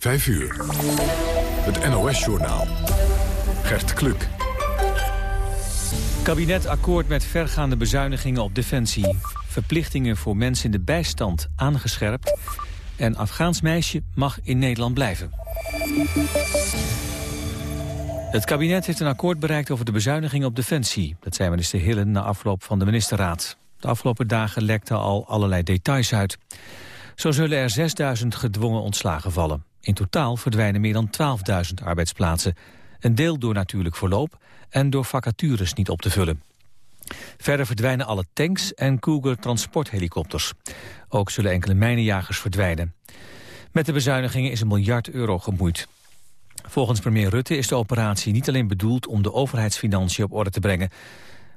5 uur. Het NOS-journaal. Gert Kluk. Kabinet akkoord met vergaande bezuinigingen op defensie. Verplichtingen voor mensen in de bijstand aangescherpt. En Afghaans meisje mag in Nederland blijven. Het kabinet heeft een akkoord bereikt over de bezuinigingen op defensie. Dat zei minister Hillen na afloop van de ministerraad. De afgelopen dagen lekten al allerlei details uit. Zo zullen er 6000 gedwongen ontslagen vallen. In totaal verdwijnen meer dan 12.000 arbeidsplaatsen. Een deel door natuurlijk verloop en door vacatures niet op te vullen. Verder verdwijnen alle tanks en Cougar transporthelikopters. Ook zullen enkele mijnenjagers verdwijnen. Met de bezuinigingen is een miljard euro gemoeid. Volgens premier Rutte is de operatie niet alleen bedoeld om de overheidsfinanciën op orde te brengen.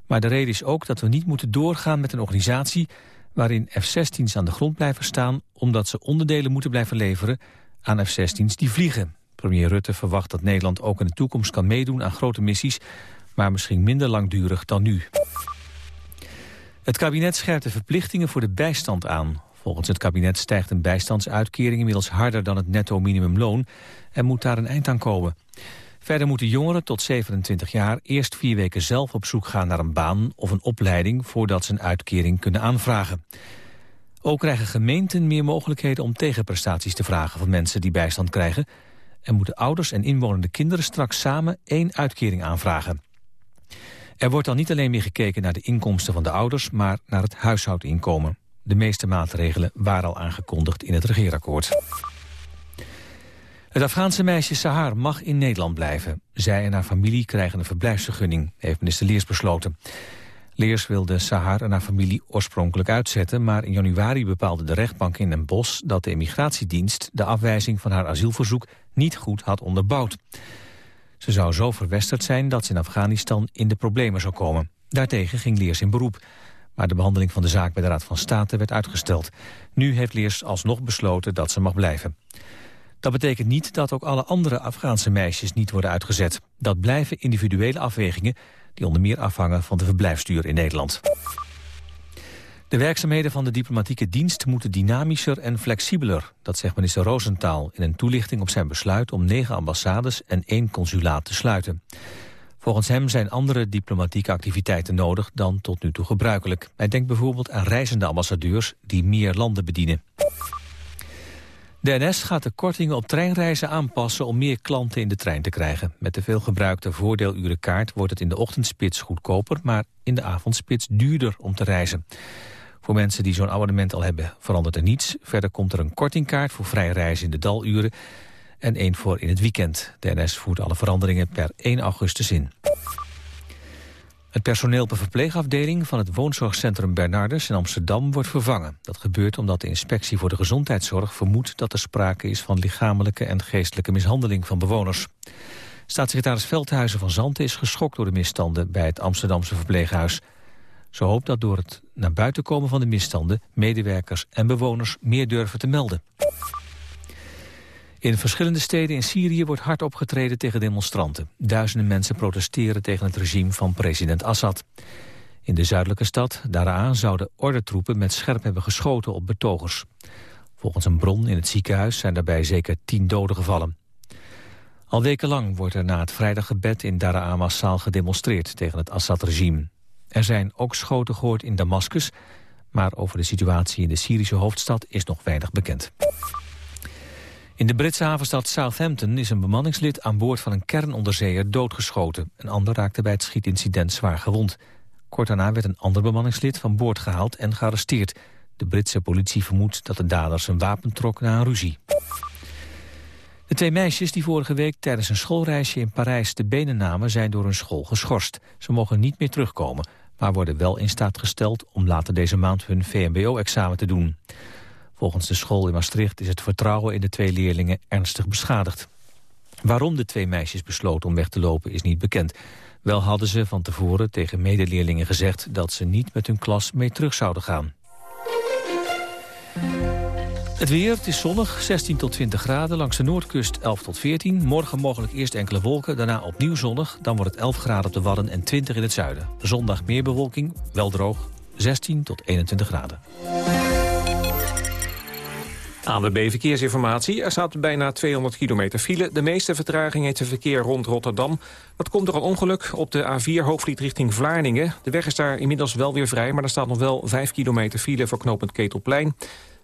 Maar de reden is ook dat we niet moeten doorgaan met een organisatie waarin F-16's aan de grond blijven staan omdat ze onderdelen moeten blijven leveren aan F-16's die vliegen. Premier Rutte verwacht dat Nederland ook in de toekomst kan meedoen aan grote missies, maar misschien minder langdurig dan nu. Het kabinet scherpt de verplichtingen voor de bijstand aan. Volgens het kabinet stijgt een bijstandsuitkering inmiddels harder dan het netto minimumloon en moet daar een eind aan komen. Verder moeten jongeren tot 27 jaar eerst vier weken zelf op zoek gaan naar een baan of een opleiding voordat ze een uitkering kunnen aanvragen. Ook krijgen gemeenten meer mogelijkheden om tegenprestaties te vragen van mensen die bijstand krijgen en moeten ouders en inwonende kinderen straks samen één uitkering aanvragen. Er wordt dan niet alleen meer gekeken naar de inkomsten van de ouders, maar naar het huishoudinkomen. De meeste maatregelen waren al aangekondigd in het regeerakkoord. Het Afghaanse meisje Sahar mag in Nederland blijven. Zij en haar familie krijgen een verblijfsvergunning, heeft minister Leers besloten. Leers wilde Sahar en haar familie oorspronkelijk uitzetten... maar in januari bepaalde de rechtbank in Den Bosch... dat de immigratiedienst de afwijzing van haar asielverzoek niet goed had onderbouwd. Ze zou zo verwesterd zijn dat ze in Afghanistan in de problemen zou komen. Daartegen ging Leers in beroep. Maar de behandeling van de zaak bij de Raad van State werd uitgesteld. Nu heeft Leers alsnog besloten dat ze mag blijven. Dat betekent niet dat ook alle andere Afghaanse meisjes niet worden uitgezet. Dat blijven individuele afwegingen die onder meer afhangen van de verblijfsduur in Nederland. De werkzaamheden van de diplomatieke dienst moeten dynamischer en flexibeler. Dat zegt minister Roosentaal in een toelichting op zijn besluit om negen ambassades en één consulaat te sluiten. Volgens hem zijn andere diplomatieke activiteiten nodig dan tot nu toe gebruikelijk. Hij denkt bijvoorbeeld aan reizende ambassadeurs die meer landen bedienen. De NS gaat de kortingen op treinreizen aanpassen om meer klanten in de trein te krijgen. Met de veelgebruikte voordeelurenkaart wordt het in de ochtendspits goedkoper, maar in de avondspits duurder om te reizen. Voor mensen die zo'n abonnement al hebben verandert er niets. Verder komt er een kortingkaart voor vrij reizen in de daluren en één voor in het weekend. De NS voert alle veranderingen per 1 augustus in. Het personeel op een verpleegafdeling van het woonzorgcentrum Bernardus in Amsterdam wordt vervangen. Dat gebeurt omdat de inspectie voor de gezondheidszorg vermoedt dat er sprake is van lichamelijke en geestelijke mishandeling van bewoners. Staatssecretaris Veldhuizen van Zanten is geschokt door de misstanden bij het Amsterdamse verpleeghuis. Ze hoopt dat door het naar buiten komen van de misstanden medewerkers en bewoners meer durven te melden. In verschillende steden in Syrië wordt hard opgetreden tegen demonstranten. Duizenden mensen protesteren tegen het regime van president Assad. In de zuidelijke stad, Daraa, zouden ordentroepen met scherp hebben geschoten op betogers. Volgens een bron in het ziekenhuis zijn daarbij zeker tien doden gevallen. Al wekenlang wordt er na het vrijdaggebed in Daraa massaal gedemonstreerd tegen het Assad-regime. Er zijn ook schoten gehoord in Damascus, maar over de situatie in de Syrische hoofdstad is nog weinig bekend. In de Britse havenstad Southampton is een bemanningslid aan boord van een kernonderzeeër doodgeschoten. Een ander raakte bij het schietincident zwaar gewond. Kort daarna werd een ander bemanningslid van boord gehaald en gearresteerd. De Britse politie vermoedt dat de dader zijn wapen trok na een ruzie. De twee meisjes die vorige week tijdens een schoolreisje in Parijs de benen namen... zijn door hun school geschorst. Ze mogen niet meer terugkomen, maar worden wel in staat gesteld... om later deze maand hun VMBO-examen te doen. Volgens de school in Maastricht is het vertrouwen in de twee leerlingen ernstig beschadigd. Waarom de twee meisjes besloten om weg te lopen is niet bekend. Wel hadden ze van tevoren tegen medeleerlingen gezegd dat ze niet met hun klas mee terug zouden gaan. Het weer, het is zonnig, 16 tot 20 graden. Langs de noordkust 11 tot 14. Morgen mogelijk eerst enkele wolken, daarna opnieuw zonnig. Dan wordt het 11 graden op de Wadden en 20 in het zuiden. Zondag meer bewolking, wel droog, 16 tot 21 graden. ANWB Verkeersinformatie. Er staat bijna 200 kilometer file. De meeste vertraging heeft het verkeer rond Rotterdam. Dat komt door een ongeluk op de A4 Hoofdvliet richting Vlaardingen. De weg is daar inmiddels wel weer vrij, maar er staat nog wel 5 kilometer file voor knooppunt Ketelplein.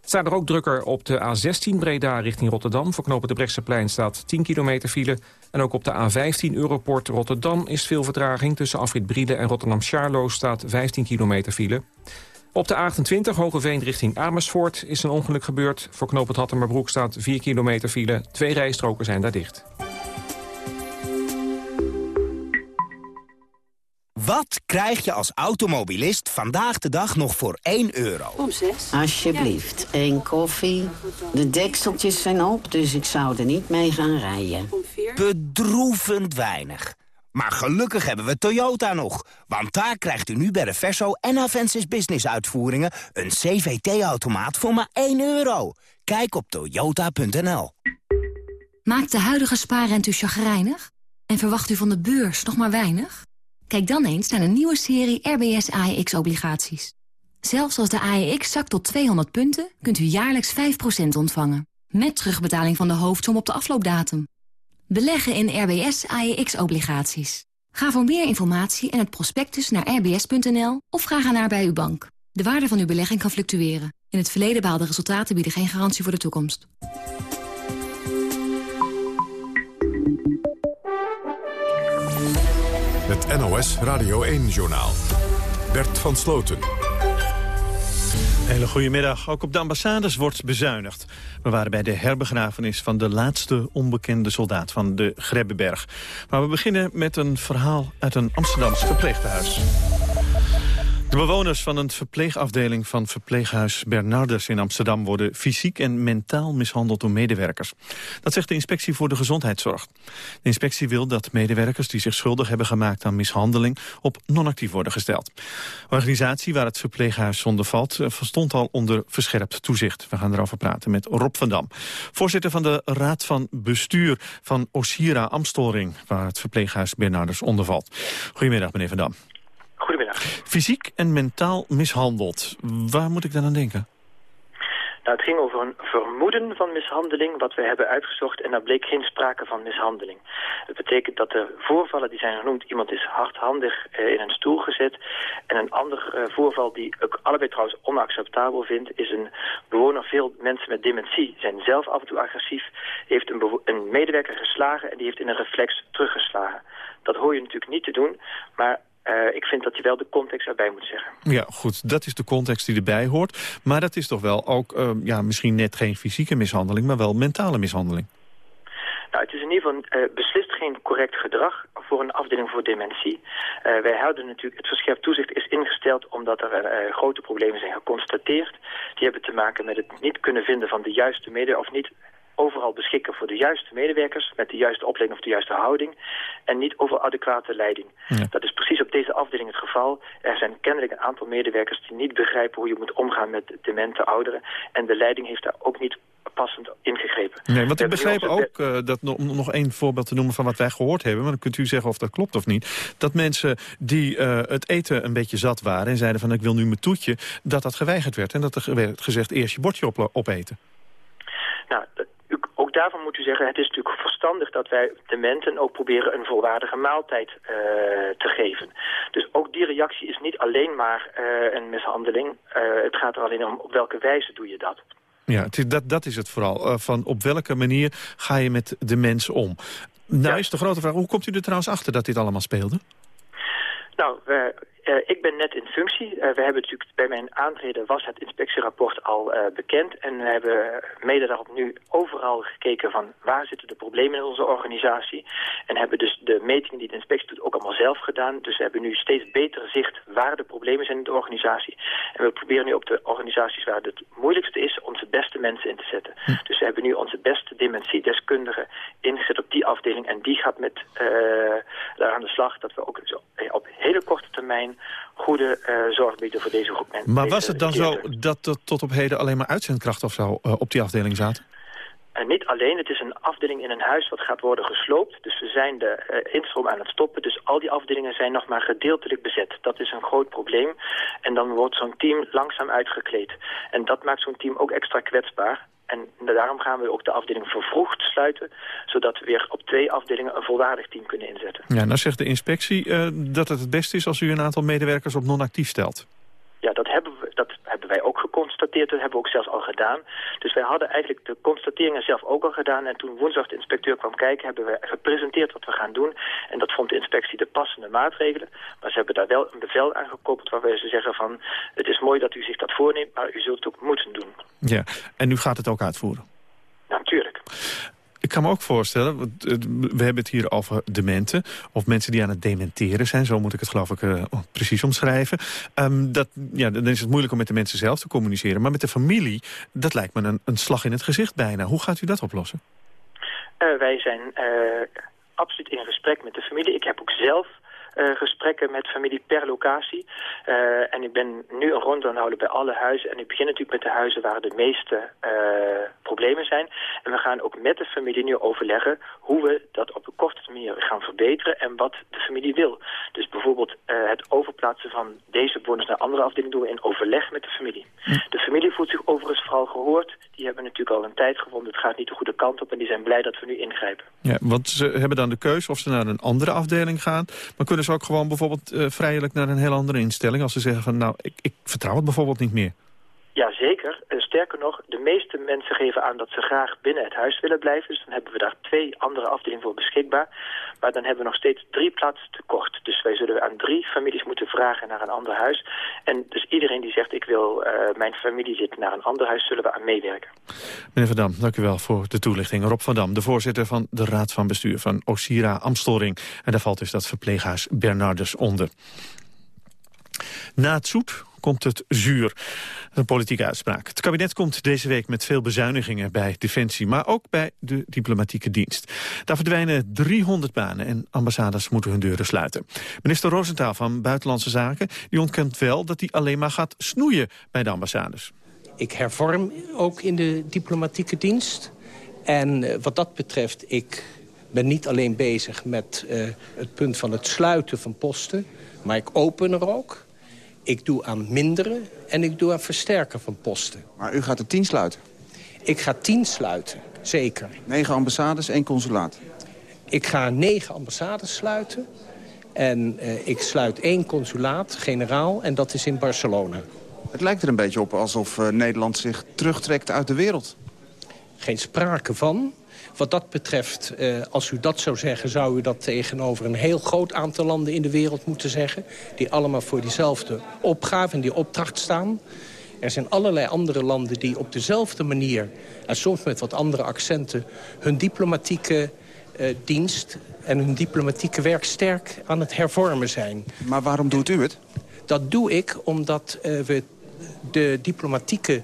Het staat er ook drukker op de A16 Breda richting Rotterdam. Voor knooppunt de Brechtseplein staat 10 kilometer file. En ook op de A15 Europort Rotterdam is veel vertraging. Tussen Afrit Brielen en Rotterdam-Charlo staat 15 kilometer file. Op de A28 Hogeveen richting Amersfoort is een ongeluk gebeurd. Voor knooppunt Hattemerbroek staat 4 kilometer file. Twee rijstroken zijn daar dicht. Wat krijg je als automobilist vandaag de dag nog voor 1 euro? Om 6. Alsjeblieft, één koffie. De dekseltjes zijn op, dus ik zou er niet mee gaan rijden. Om 4. Bedroevend weinig. Maar gelukkig hebben we Toyota nog. Want daar krijgt u nu bij de Verso en Avensis Business uitvoeringen... een CVT-automaat voor maar 1 euro. Kijk op toyota.nl. Maakt de huidige spaarrente u chagrijnig? En verwacht u van de beurs nog maar weinig? Kijk dan eens naar een nieuwe serie RBS AEX-obligaties. Zelfs als de AEX zakt tot 200 punten, kunt u jaarlijks 5% ontvangen. Met terugbetaling van de hoofdsom op de afloopdatum. Beleggen in RBS AEX-obligaties. Ga voor meer informatie en het prospectus naar rbs.nl of vraag aan naar bij uw bank. De waarde van uw belegging kan fluctueren. In het verleden behaalde resultaten bieden geen garantie voor de toekomst. Het NOS Radio 1-journaal. Bert van Sloten. Hele goedemiddag. Ook op de ambassades wordt bezuinigd. We waren bij de herbegrafenis van de laatste onbekende soldaat van de Grebbeberg. Maar we beginnen met een verhaal uit een Amsterdams verpleeghuis. De bewoners van een verpleegafdeling van verpleeghuis Bernardus in Amsterdam worden fysiek en mentaal mishandeld door medewerkers. Dat zegt de inspectie voor de gezondheidszorg. De inspectie wil dat medewerkers die zich schuldig hebben gemaakt aan mishandeling op non-actief worden gesteld. De organisatie waar het verpleeghuis zonder valt eh, stond al onder verscherpt toezicht. We gaan erover praten met Rob van Dam, voorzitter van de Raad van Bestuur van Osira Amstelring, waar het verpleeghuis Bernardus onder valt. Goedemiddag meneer van Dam. Fysiek en mentaal mishandeld. Waar moet ik dan aan denken? Nou, het ging over een vermoeden van mishandeling, wat we hebben uitgezocht, en daar bleek geen sprake van mishandeling. Het betekent dat de voorvallen die zijn genoemd, iemand is hardhandig eh, in een stoel gezet, en een ander eh, voorval die ik allebei trouwens onacceptabel vind, is een bewoner, veel mensen met dementie zijn zelf af en toe agressief, heeft een, een medewerker geslagen en die heeft in een reflex teruggeslagen. Dat hoor je natuurlijk niet te doen, maar uh, ik vind dat je wel de context erbij moet zeggen. Ja, goed. Dat is de context die erbij hoort. Maar dat is toch wel ook, uh, ja, misschien net geen fysieke mishandeling... maar wel mentale mishandeling. Nou, het is in ieder geval uh, beslist geen correct gedrag voor een afdeling voor dementie. wij houden natuurlijk, het verscherpt toezicht is ingesteld omdat er grote problemen zijn geconstateerd. Die hebben te maken met het niet kunnen vinden van de juiste mede of niet overal beschikken voor de juiste medewerkers... met de juiste opleiding of de juiste houding... en niet over adequate leiding. Dat is precies op deze afdeling het geval. Er zijn kennelijk een aantal medewerkers die niet begrijpen... hoe je moet omgaan met demente ouderen. En de leiding heeft daar ook niet passend ingegrepen. Nee, want ik begrijp ook, uh, dat om nog één voorbeeld te noemen van wat wij gehoord hebben... maar dan kunt u zeggen of dat klopt of niet... dat mensen die uh, het eten een beetje zat waren en zeiden van ik wil nu mijn toetje... dat dat geweigerd werd en dat er werd gezegd eerst je bordje op, opeten. Nou, daarvan moet u zeggen, het is natuurlijk verstandig dat wij dementen ook proberen een volwaardige maaltijd uh, te geven. Dus ook die reactie is niet alleen maar uh, een mishandeling. Uh, het gaat er alleen om op welke wijze doe je dat. Ja, dat, dat is het vooral. van op welke manier ga je met de mensen om? Nou is de grote vraag, hoe komt u er trouwens achter dat dit allemaal speelde? Nou, uh, ik ben net in functie. Uh, we hebben natuurlijk bij mijn aantreden was het inspectierapport al uh, bekend. En we hebben mede daarop nu overal gekeken van waar zitten de problemen in onze organisatie. En hebben dus de metingen die de inspectie doet ook allemaal zelf gedaan. Dus we hebben nu steeds beter zicht waar de problemen zijn in de organisatie. En we proberen nu op de organisaties waar het moeilijkste is onze beste mensen in te zetten. Hm. Dus we hebben nu onze beste dementiedeskundigen ingezet op die afdeling. En die gaat met daar aan de slag dat we ook zo, op hele korte termijn goede uh, zorg bieden voor deze groep mensen. Maar was het dan zo dat er tot op heden alleen maar uitzendkracht of zo uh, op die afdeling zaten? En niet alleen, het is een afdeling in een huis wat gaat worden gesloopt. Dus we zijn de uh, instroom aan het stoppen. Dus al die afdelingen zijn nog maar gedeeltelijk bezet. Dat is een groot probleem. En dan wordt zo'n team langzaam uitgekleed. En dat maakt zo'n team ook extra kwetsbaar. En daarom gaan we ook de afdeling vervroegd sluiten... zodat we weer op twee afdelingen een volwaardig team kunnen inzetten. Ja, nou zegt de inspectie uh, dat het het beste is als u een aantal medewerkers op non-actief stelt. Ja, dat hebben, we, dat geconstateerd. Dat hebben we ook zelfs al gedaan. Dus wij hadden eigenlijk de constateringen zelf ook al gedaan. En toen woensdag de inspecteur kwam kijken, hebben we gepresenteerd wat we gaan doen. En dat vond de inspectie de passende maatregelen. Maar ze hebben daar wel een bevel aan gekoppeld waarbij ze zeggen van... het is mooi dat u zich dat voorneemt, maar u zult het ook moeten doen. Ja, en u gaat het ook uitvoeren? Natuurlijk. Ik kan me ook voorstellen, we hebben het hier over dementen... of mensen die aan het dementeren zijn, zo moet ik het geloof ik uh, precies omschrijven. Um, dat, ja, dan is het moeilijk om met de mensen zelf te communiceren. Maar met de familie, dat lijkt me een, een slag in het gezicht bijna. Hoe gaat u dat oplossen? Uh, wij zijn uh, absoluut in gesprek met de familie. Ik heb ook zelf gesprekken met familie per locatie. Uh, en ik ben nu een rond aan het houden bij alle huizen. En ik begin natuurlijk met de huizen waar de meeste uh, problemen zijn. En we gaan ook met de familie nu overleggen hoe we dat op een korte manier gaan verbeteren en wat de familie wil. Dus bijvoorbeeld het overplaatsen van deze bonus naar andere afdelingen doen we in overleg met de familie. De familie voelt zich overigens vooral gehoord. Die hebben natuurlijk al een tijd gevonden. Het gaat niet de goede kant op en die zijn blij dat we nu ingrijpen. Ja, want ze hebben dan de keuze of ze naar een andere afdeling gaan. Maar kunnen ze ook gewoon bijvoorbeeld uh, vrijelijk naar een heel andere instelling... als ze zeggen nou, ik, ik vertrouw het bijvoorbeeld niet meer? Ja, zeker. Uh, sterker nog, de meeste mensen geven aan dat ze graag binnen het huis willen blijven. Dus dan hebben we daar twee andere afdelingen voor beschikbaar. Maar dan hebben we nog steeds drie plaatsen tekort. Dus wij zullen aan drie families moeten vragen naar een ander huis. En dus iedereen die zegt ik wil uh, mijn familie zit naar een ander huis, zullen we aan meewerken. Meneer Van Dam, dank u wel voor de toelichting. Rob van Dam, de voorzitter van de Raad van Bestuur van Osira Amstelring. En daar valt dus dat verpleeghuis Bernardus onder. Na het zoet komt het zuur. Een politieke uitspraak. Het kabinet komt deze week met veel bezuinigingen bij Defensie... maar ook bij de diplomatieke dienst. Daar verdwijnen 300 banen en ambassades moeten hun deuren sluiten. Minister Rosenthal van Buitenlandse Zaken die ontkent wel... dat hij alleen maar gaat snoeien bij de ambassades. Ik hervorm ook in de diplomatieke dienst. En uh, wat dat betreft, ik ben niet alleen bezig met uh, het punt van het sluiten van posten... maar ik open er ook... Ik doe aan minderen en ik doe aan versterken van posten. Maar u gaat er tien sluiten? Ik ga tien sluiten, zeker. Negen ambassades, één consulaat? Ik ga negen ambassades sluiten. En uh, ik sluit één consulaat, generaal, en dat is in Barcelona. Het lijkt er een beetje op alsof uh, Nederland zich terugtrekt uit de wereld. Geen sprake van. Wat dat betreft, eh, als u dat zou zeggen... zou u dat tegenover een heel groot aantal landen in de wereld moeten zeggen... die allemaal voor diezelfde opgave en die opdracht staan. Er zijn allerlei andere landen die op dezelfde manier... en soms met wat andere accenten... hun diplomatieke uh, dienst en hun diplomatieke werk sterk aan het hervormen zijn. Maar waarom doet u het? Dat doe ik omdat uh, we de diplomatieke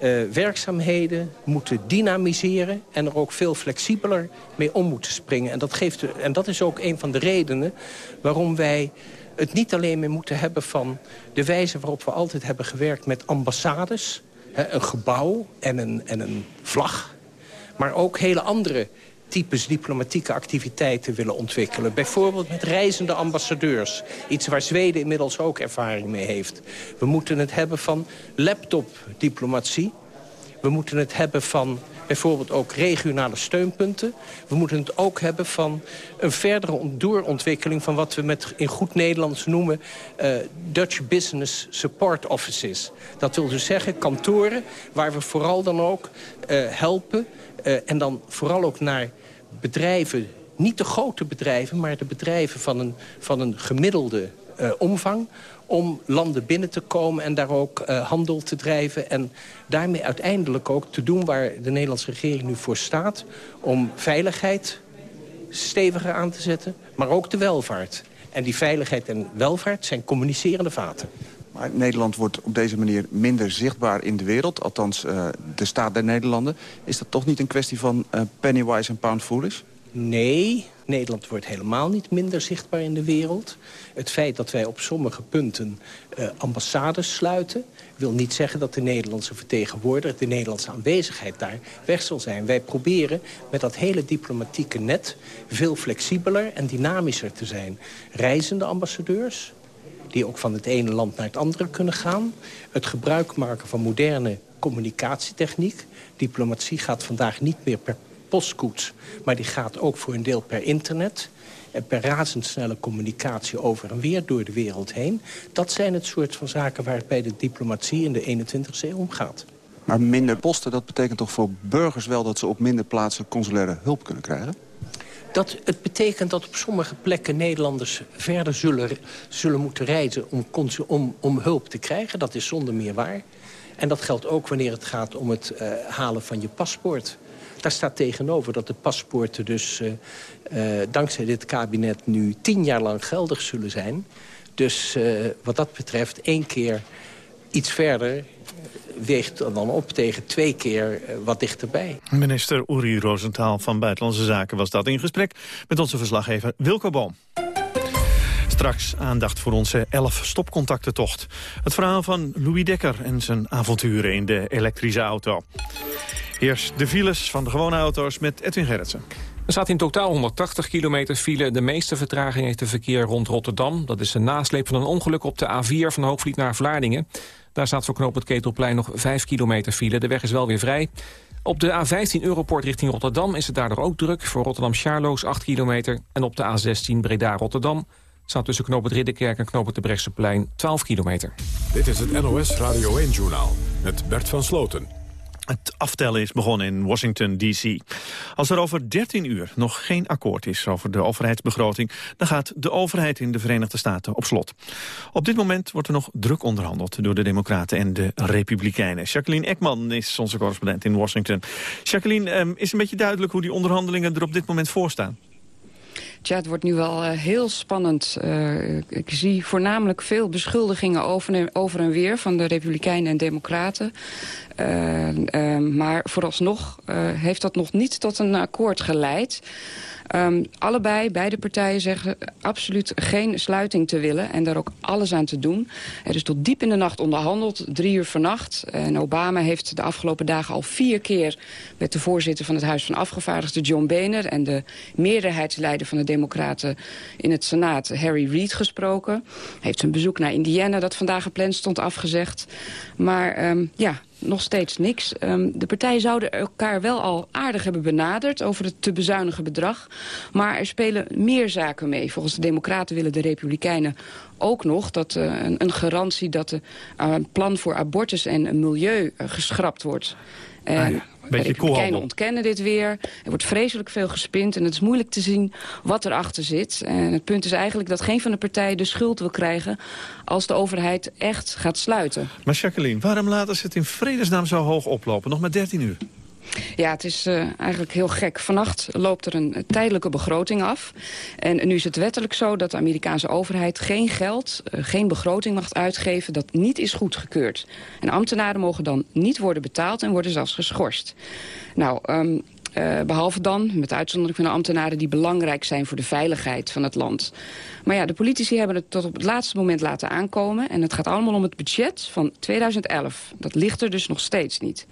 uh, werkzaamheden moeten dynamiseren... en er ook veel flexibeler mee om moeten springen. En dat, geeft, en dat is ook een van de redenen waarom wij het niet alleen meer moeten hebben van de wijze waarop we altijd hebben gewerkt met ambassades. Hè, een gebouw en een, en een vlag. Maar ook hele andere types diplomatieke activiteiten willen ontwikkelen. Bijvoorbeeld met reizende ambassadeurs. Iets waar Zweden inmiddels ook ervaring mee heeft. We moeten het hebben van laptopdiplomatie. We moeten het hebben van bijvoorbeeld ook regionale steunpunten. We moeten het ook hebben van een verdere doorontwikkeling... van wat we met in goed Nederlands noemen uh, Dutch Business Support Offices. Dat wil dus zeggen kantoren waar we vooral dan ook uh, helpen... Uh, en dan vooral ook naar bedrijven, niet de grote bedrijven... maar de bedrijven van een, van een gemiddelde uh, omvang om landen binnen te komen en daar ook uh, handel te drijven... en daarmee uiteindelijk ook te doen waar de Nederlandse regering nu voor staat... om veiligheid steviger aan te zetten, maar ook de welvaart. En die veiligheid en welvaart zijn communicerende vaten. Maar Nederland wordt op deze manier minder zichtbaar in de wereld. Althans, uh, de staat der Nederlanden. Is dat toch niet een kwestie van uh, pennywise en pound foolish? Nee, Nederland wordt helemaal niet minder zichtbaar in de wereld. Het feit dat wij op sommige punten uh, ambassades sluiten... wil niet zeggen dat de Nederlandse vertegenwoordiger... de Nederlandse aanwezigheid daar weg zal zijn. Wij proberen met dat hele diplomatieke net... veel flexibeler en dynamischer te zijn. Reizende ambassadeurs, die ook van het ene land naar het andere kunnen gaan. Het gebruik maken van moderne communicatietechniek. Diplomatie gaat vandaag niet meer per postkoets... maar die gaat ook voor een deel per internet en per razendsnelle communicatie over en weer door de wereld heen. Dat zijn het soort van zaken waar het bij de diplomatie in de 21ste eeuw om gaat. Maar minder posten, dat betekent toch voor burgers wel... dat ze op minder plaatsen consulaire hulp kunnen krijgen? Dat, het betekent dat op sommige plekken Nederlanders verder zullen, zullen moeten reizen... Om, om, om hulp te krijgen. Dat is zonder meer waar. En dat geldt ook wanneer het gaat om het uh, halen van je paspoort. Daar staat tegenover dat de paspoorten dus uh, uh, dankzij dit kabinet nu tien jaar lang geldig zullen zijn. Dus wat dat betreft één keer iets verder weegt dan op tegen twee keer wat dichterbij. Minister Uri Rosenthal van Buitenlandse Zaken was dat in gesprek... met onze verslaggever Wilco Boom. Straks aandacht voor onze elf stopcontactentocht. Het verhaal van Louis Dekker en zijn avonturen in de elektrische auto. Eerst de files van de gewone auto's met Edwin Gerritsen. Er staat in totaal 180 kilometer file. De meeste vertraging heeft de verkeer rond Rotterdam. Dat is een nasleep van een ongeluk op de A4 van Hoogvliet naar Vlaardingen. Daar staat voor knoop het Ketelplein nog 5 kilometer file. De weg is wel weer vrij. Op de A15 Europort richting Rotterdam is het daardoor ook druk. Voor Rotterdam-Charloes 8 kilometer. En op de A16 Breda-Rotterdam staat tussen knoop het Ridderkerk en knoop het de Brechtseplein 12 kilometer. Dit is het NOS Radio 1-journaal met Bert van Sloten. Het aftellen is begonnen in Washington, D.C. Als er over 13 uur nog geen akkoord is over de overheidsbegroting... dan gaat de overheid in de Verenigde Staten op slot. Op dit moment wordt er nog druk onderhandeld... door de Democraten en de Republikeinen. Jacqueline Ekman is onze correspondent in Washington. Jacqueline, ehm, is een beetje duidelijk hoe die onderhandelingen er op dit moment voor staan? Ja, het wordt nu wel uh, heel spannend. Uh, ik zie voornamelijk veel beschuldigingen over en, over en weer... van de Republikeinen en Democraten. Uh, maar vooralsnog heeft dat nog niet tot een akkoord geleid. Um, allebei, beide partijen zeggen absoluut geen sluiting te willen... en daar ook alles aan te doen. Er is tot diep in de nacht onderhandeld, drie uur vannacht. En Obama heeft de afgelopen dagen al vier keer... met de voorzitter van het Huis van Afgevaardigden, John Boehner... en de meerderheidsleider van de Democraten in het Senaat, Harry Reid, gesproken. Hij heeft zijn bezoek naar Indiana, dat vandaag gepland stond, afgezegd. Maar um, ja, nog steeds niks. Um, de partijen zouden elkaar wel al aardig hebben benaderd over het te bezuinigen bedrag. Maar er spelen meer zaken mee. Volgens de democraten willen de republikeinen ook nog dat uh, een, een, garantie dat het uh, plan voor abortus en milieu uh, geschrapt wordt. En ah ja. De Republikeinen ontkennen dit weer. Er wordt vreselijk veel gespind en het is moeilijk te zien wat erachter zit. En het punt is eigenlijk dat geen van de partijen de schuld wil krijgen... als de overheid echt gaat sluiten. Maar Jacqueline, waarom laten ze het in vredesnaam zo hoog oplopen? Nog maar 13 uur. Ja, het is uh, eigenlijk heel gek. Vannacht loopt er een tijdelijke begroting af. En nu is het wettelijk zo dat de Amerikaanse overheid geen geld, uh, geen begroting mag uitgeven dat niet is goedgekeurd. En ambtenaren mogen dan niet worden betaald en worden zelfs geschorst. Nou, um, uh, behalve dan, met uitzondering van de ambtenaren... die belangrijk zijn voor de veiligheid van het land. Maar ja, de politici hebben het tot op het laatste moment laten aankomen. En het gaat allemaal om het budget van 2011. Dat ligt er dus nog steeds niet.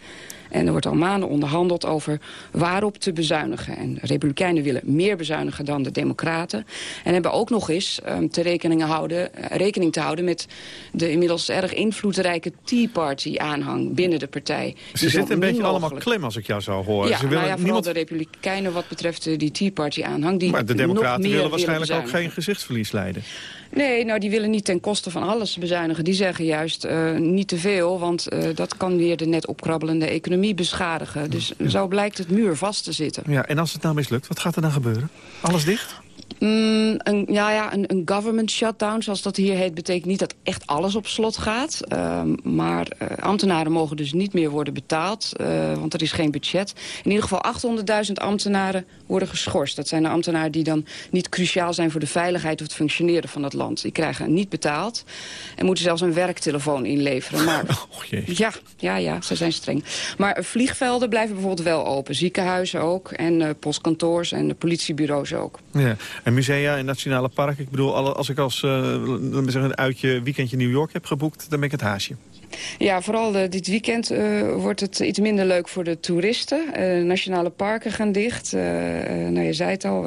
En er wordt al maanden onderhandeld over waarop te bezuinigen. En de Republikeinen willen meer bezuinigen dan de Democraten. En hebben ook nog eens um, te rekening, houden, uh, rekening te houden... met de inmiddels erg invloedrijke Tea Party-aanhang binnen de partij. Ze zitten een beetje allemaal klem als ik jou zou horen. Ja, Ze willen nou ja, vooral de Republikeinen wat betreft uh, die Tea Party-aanhang. Maar de Democraten willen waarschijnlijk ook geen gezichtsverlies leiden. Nee, nou die willen niet ten koste van alles bezuinigen. Die zeggen juist uh, niet te veel, want uh, dat kan weer de net opkrabbelende economie beschadigen. Dus zo blijkt het muur vast te zitten. Ja, en als het nou mislukt, wat gaat er dan gebeuren? Alles dicht? Mm, een, ja, ja een, een, government shutdown, zoals dat hier heet... betekent niet dat echt alles op slot gaat. Uh, maar uh, ambtenaren mogen dus niet meer worden betaald, uh, want er is geen budget. In ieder geval 800.000 ambtenaren worden geschorst. Dat zijn de ambtenaren die dan niet cruciaal zijn... voor de veiligheid of het functioneren van het land. Die krijgen niet betaald en moeten zelfs een werktelefoon inleveren. Maar, oh, jee. ja, ja, ja, ze zijn streng. Maar vliegvelden blijven bijvoorbeeld wel open. Ziekenhuizen ook en postkantoors en politiebureaus ook. Ja. En musea en nationale parken. Ik bedoel, als ik als uh, een uitje weekendje New York heb geboekt, dan ben ik het haasje. Ja, vooral uh, dit weekend uh, wordt het iets minder leuk voor de toeristen. Uh, nationale parken gaan dicht. nou, je zei het al.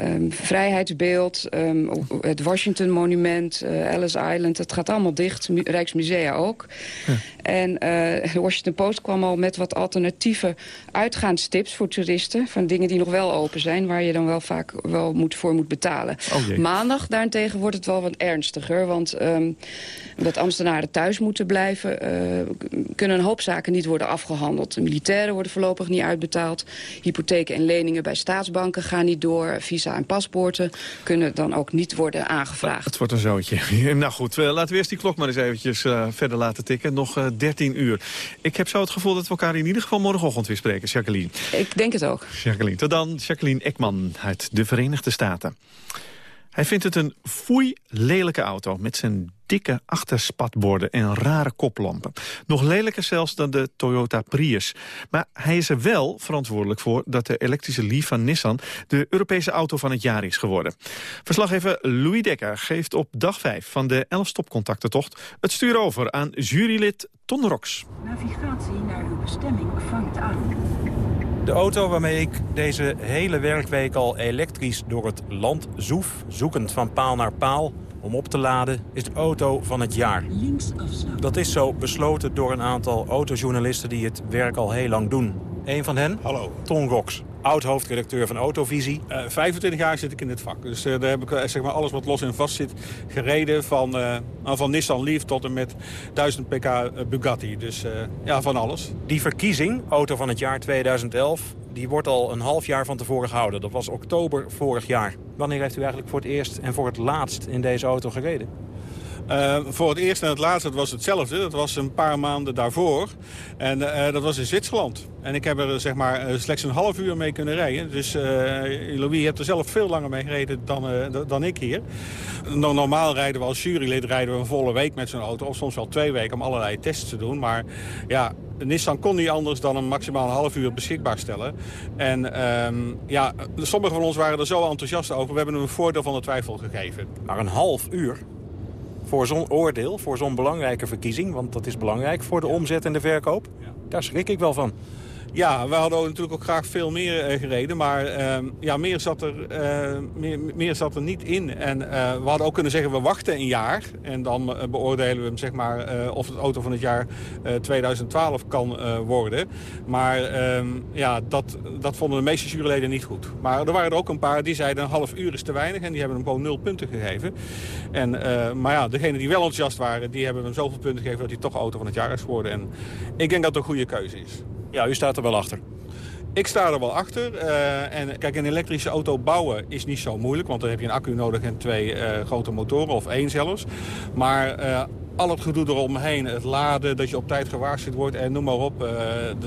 Um, Vrijheidsbeeld, um, het Washington Monument, Ellis Island. Het gaat allemaal dicht. Rijksmusea ook. Ja. En de Washington Post kwam al met wat alternatieve uitgaanstips voor toeristen. Van dingen die nog wel open zijn. Waar je dan wel vaak wel moet, voor moet betalen. Oh Maandag daarentegen wordt het wel wat ernstiger. Want um, dat ambtenaren thuis moeten blijven... Uh, kunnen een hoop zaken niet worden afgehandeld. De militairen worden voorlopig niet uitbetaald. Hypotheken en leningen bij staatsbanken gaan niet door. Visa en paspoorten kunnen dan ook niet worden aangevraagd. Het wordt een zootje. nou goed, uh, laten we eerst die klok maar eens eventjes uh, verder laten tikken. Nog 13 uur. Ik heb zo het gevoel dat we elkaar in ieder geval morgenochtend weer spreken, Jacqueline. Ik denk het ook. Jacqueline. Tot dan, Jacqueline Ekman uit de Verenigde Staten. Hij vindt het een foei lelijke auto met zijn dikke achterspatborden en rare koplampen. Nog lelijker zelfs dan de Toyota Prius. Maar hij is er wel verantwoordelijk voor dat de elektrische Leaf van Nissan... de Europese auto van het jaar is geworden. Verslaggever Louis Dekker geeft op dag 5 van de 11 stopcontactentocht... het stuur over aan jurylid Ton Rox. Navigatie naar uw bestemming vangt aan. De auto waarmee ik deze hele werkweek al elektrisch door het land zoef... zoekend van paal naar paal om op te laden, is de auto van het jaar. Dat is zo besloten door een aantal autojournalisten die het werk al heel lang doen. Een van hen, Hallo. Ton Gox, oud-hoofdredacteur van Autovisie. Uh, eh, 25 jaar zit ik in dit vak. Dus uh, daar heb ik uh, zeg maar alles wat los en vast zit gereden. Van, nou, van Nissan Leaf tot en met 1000 pk Bugatti. Dus ja, van alles. Die verkiezing, auto van het jaar 2011, die wordt al een half jaar van tevoren gehouden. Dat was oktober vorig jaar. Wanneer heeft u eigenlijk voor het eerst en voor het laatst in deze auto gereden? Uh, voor het eerst en het laatste het was hetzelfde. Dat was een paar maanden daarvoor. En uh, dat was in Zwitserland. En ik heb er zeg maar, uh, slechts een half uur mee kunnen rijden. Dus Louis, je hebt er zelf veel langer mee gereden dan, dan ik hier. Normaal rijden we als jurylid rijden we een volle week met zo'n auto. Of soms wel twee weken om allerlei tests te doen. Maar ja, Nissan kon niet anders dan een maximaal een half uur beschikbaar stellen. En um, ja, sommigen van ons waren er zo enthousiast over. We hebben hem een voordeel van de twijfel gegeven. Maar een half uur? Voor zo'n oordeel, voor zo'n belangrijke verkiezing... want dat is belangrijk voor de omzet en de verkoop, daar schrik ik wel van. Ja, we hadden natuurlijk ook graag veel meer uh, gereden. Maar uh, ja, meer, zat er, meer, meer zat er niet in. En eh, we hadden ook kunnen zeggen, we wachten een jaar. En dan beoordelen we hem, zeg maar, of het auto van het jaar 2012 kan worden. Maar ehm, ja, dat, dat vonden de meeste juryleden niet goed. Maar er waren er ook een paar die zeiden, een half uur is te weinig. En die hebben hem gewoon nul punten gegeven. En, maar ja, degenen die wel enthousiast waren, die hebben hem zoveel punten gegeven... dat hij toch auto van het jaar is geworden. En ik denk dat het een goede keuze is. Ja, u staat er wel achter. Ik sta er wel achter. Uh, en kijk, een elektrische auto bouwen is niet zo moeilijk. Want dan heb je een accu nodig en twee uh, grote motoren, of één zelfs. Maar uh, al het gedoe eromheen, het laden, dat je op tijd gewaarschuwd wordt en noem maar op.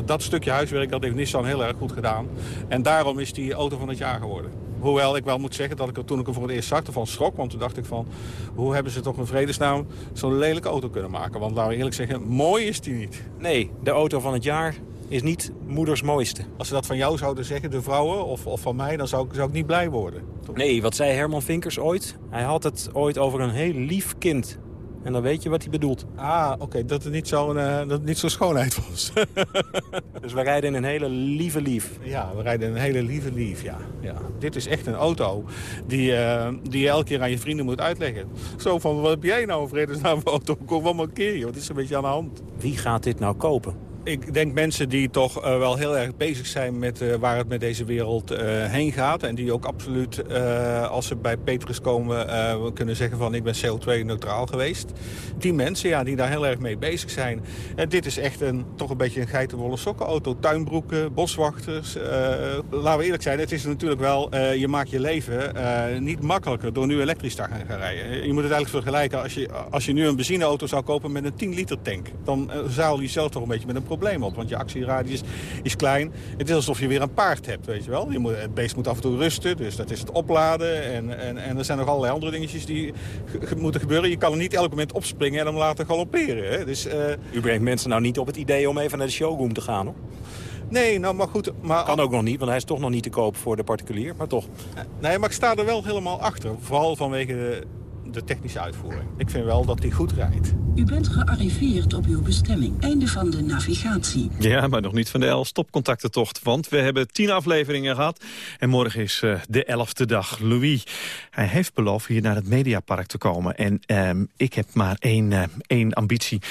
dat stukje huiswerk, dat heeft Nissan heel erg goed gedaan. En daarom is die auto van het jaar geworden. Hoewel ik wel moet zeggen dat ik er toen ik hem voor het eerst zag ervan schrok. Want toen dacht ik van, hoe hebben ze toch in vredesnaam zo'n lelijke auto kunnen maken? Want laten we eerlijk zeggen, mooi is die niet. Nee, de auto van het jaar is niet moeders mooiste. Als ze dat van jou zouden zeggen, de vrouwen, of, of van mij, dan zou ik, zou ik niet blij worden. Nee, wat zei Herman Vinkers ooit? Hij had het ooit over een heel lief kind. En dan weet je wat hij bedoelt. Ah, oké, dat het niet zo'n uh, niet zo schoonheid was. dus we rijden in een hele lieve lief. Ja, we rijden in een hele lieve lief, ja. ja. Dit is echt een auto die, uh, die je elke keer aan je vrienden moet uitleggen. Zo van, wat heb jij nou vrede naar mijn auto? Kom wel maar een keer, wat is een beetje aan de hand? Wie gaat dit nou kopen? Ik denk mensen die toch uh, wel heel erg bezig zijn met uh, waar het met deze wereld uh, heen gaat. En die ook absoluut, als ze bij Petrus komen, kunnen zeggen van ik ben CO2-neutraal geweest. Die mensen ja, die daar heel erg mee bezig zijn. En dit is echt een, toch een beetje een geitenwolle sokkenauto. Tuinbroeken, boswachters. laten we eerlijk zijn, het is natuurlijk wel, je maakt je leven niet makkelijker door nu elektrisch te gaan rijden. Je moet het eigenlijk vergelijken als je, als je nu een benzineauto zou kopen met een 10 liter tank. Dan zou je zelf toch een beetje met een probleem op. Want je actieradius is klein. Het is alsof je weer een paard hebt, weet je wel. Je moet, het beest moet af en toe rusten, dus dat is het opladen. En, en, en er zijn nog allerlei andere dingetjes die moeten gebeuren. Je kan er niet elk moment opspringen en hem laten galopperen. Hè. Dus, uh... U brengt mensen nou niet op het idee om even naar de showroom te gaan, hoor? Nee, nou maar goed. Maar... Kan ook nog niet, want hij is toch nog niet te koop voor de particulier, maar toch. Nee, maar ik sta er wel helemaal achter. Vooral vanwege de, de technische uitvoering. Ik vind wel dat hij goed rijdt. U bent gearriveerd op uw bestemming. Einde van de navigatie. Ja, maar nog niet van de L stopcontactentocht. Want we hebben tien afleveringen gehad. En morgen is uh, de elfde dag. Louis, hij heeft beloofd hier naar het Mediapark te komen. En um, ik heb maar één, uh, één ambitie.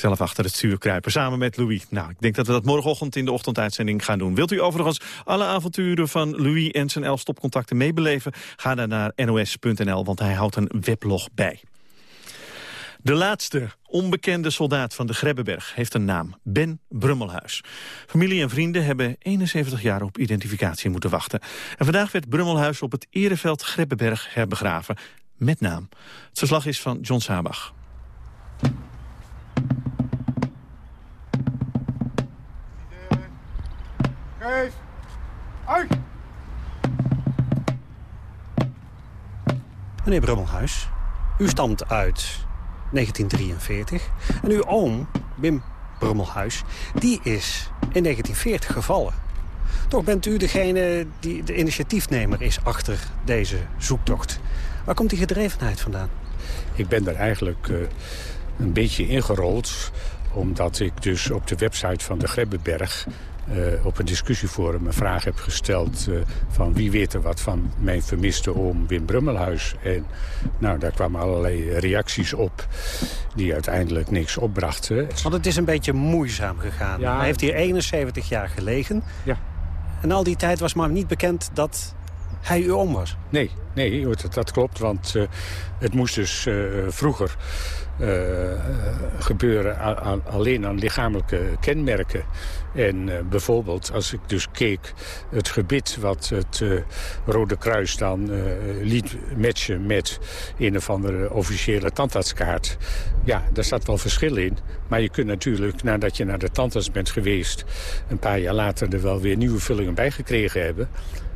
Zelf achter het stuur kruipen, samen met Louis. Nou, ik denk dat we dat morgenochtend in de ochtenduitzending gaan doen. Wilt u overigens alle avonturen van Louis en zijn elf stopcontacten meebeleven? Ga dan naar nos.nl, want hij houdt een weblog bij. De laatste onbekende soldaat van de Grebbeberg heeft een naam. Ben Brummelhuis. Familie en vrienden hebben 71 jaar op identificatie moeten wachten. En vandaag werd Brummelhuis op het Ereveld Grebbeberg herbegraven. Met naam. Het verslag is van John Sabach. Geef! Uit! Meneer Brummelhuis, u stamt uit 1943. En uw oom, Wim Brummelhuis, die is in 1940 gevallen. Toch bent u degene die de initiatiefnemer is achter deze zoektocht. Waar komt die gedrevenheid vandaan? Ik ben er eigenlijk uh, een beetje ingerold omdat ik dus op de website van de Grebbeberg uh, op een discussieforum een vraag heb gesteld... Uh, van wie weet er wat van mijn vermiste oom Wim Brummelhuis. En nou, daar kwamen allerlei reacties op die uiteindelijk niks opbrachten. Want het is een beetje moeizaam gegaan. Ja. Hij heeft hier 71 jaar gelegen. Ja. En al die tijd was maar niet bekend dat hij uw oom was. Nee, nee dat, dat klopt, want uh, het moest dus vroeger... Uh, gebeuren alleen aan lichamelijke kenmerken. En bijvoorbeeld, als ik dus keek, het gebit wat het Rode Kruis dan liet matchen met een of andere officiële tandartskaart. Ja, daar staat wel verschil in. Maar je kunt natuurlijk, nadat je naar de tandarts bent geweest... een paar jaar later er wel weer nieuwe vullingen bij gekregen hebben...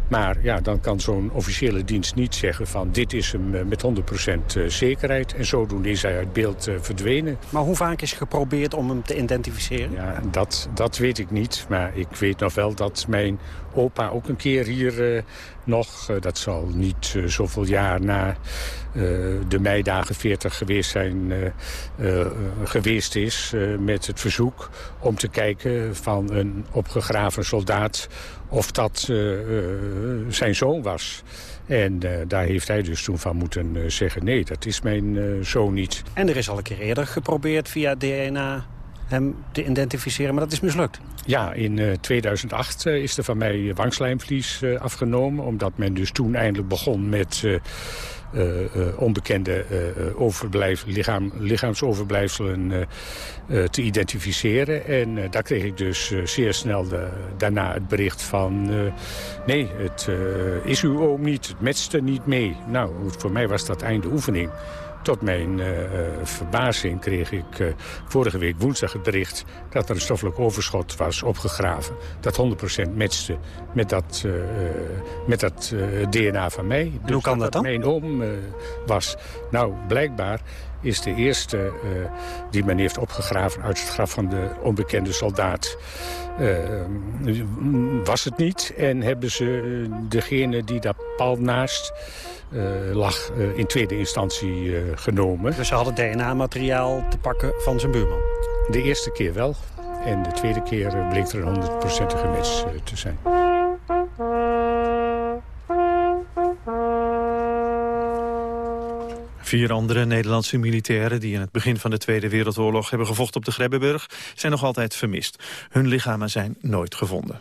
Maar ja, dan kan zo'n officiële dienst niet zeggen van dit is hem eh, met 100% eh, zekerheid. En zodoende is hij uit beeld eh, verdwenen. Maar hoe vaak is geprobeerd om hem te identificeren? Ja, dat, dat weet ik niet. Maar ik weet nog wel dat mijn opa ook een keer hier uh, nog... Uh, dat zal niet uh, zoveel jaar na de meidagen 40 geweest zijn... geweest is met het verzoek om te kijken van een opgegraven soldaat of dat uh, zijn zoon was. En uh, daar heeft hij dus toen van moeten uh, zeggen... nee, dat is mijn zoon niet. En er is al een keer eerder geprobeerd via DNA hem te identificeren, maar dat is mislukt. Ja, in 2008 is er van mij wangslijmvlies afgenomen... omdat men dus toen eindelijk begon met onbekende uh, overblijf, lichaam, lichaamsoverblijfselen te identificeren. En daar kreeg ik dus zeer snel de, daarna het bericht van... nee, het is uw oom niet, het matchte niet mee. Nou, voor mij was dat einde oefening. Tot mijn uh, verbazing kreeg ik uh, vorige week woensdag het bericht... dat er een stoffelijk overschot was opgegraven. Dat 100% matchte met dat, uh, met dat DNA van mij. Dus hoe kan dat, dat dan? mijn oom was. Nou, blijkbaar is de eerste die men heeft opgegraven... uit het graf van de onbekende soldaat... was het niet. En hebben ze degene die daar pal naast uh, lag in tweede instantie genomen. Dus ze hadden DNA-materiaal te pakken van zijn buurman? De eerste keer wel. En de tweede keer bleek er een 100%ige match te zijn. Vier andere Nederlandse militairen die in het begin van de Tweede Wereldoorlog hebben gevochten op de Grebbeburg zijn nog altijd vermist. Hun lichamen zijn nooit gevonden.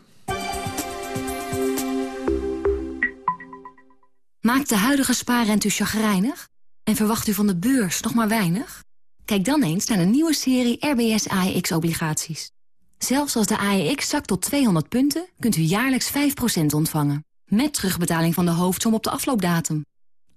Maakt de huidige spaarrente u chagrijnig? En verwacht u van de beurs nog maar weinig? Kijk dan eens naar de nieuwe serie RBS AEX-obligaties. Zelfs als de AEX zakt tot 200 punten, kunt u jaarlijks 5% ontvangen. Met terugbetaling van de hoofdsom op de afloopdatum.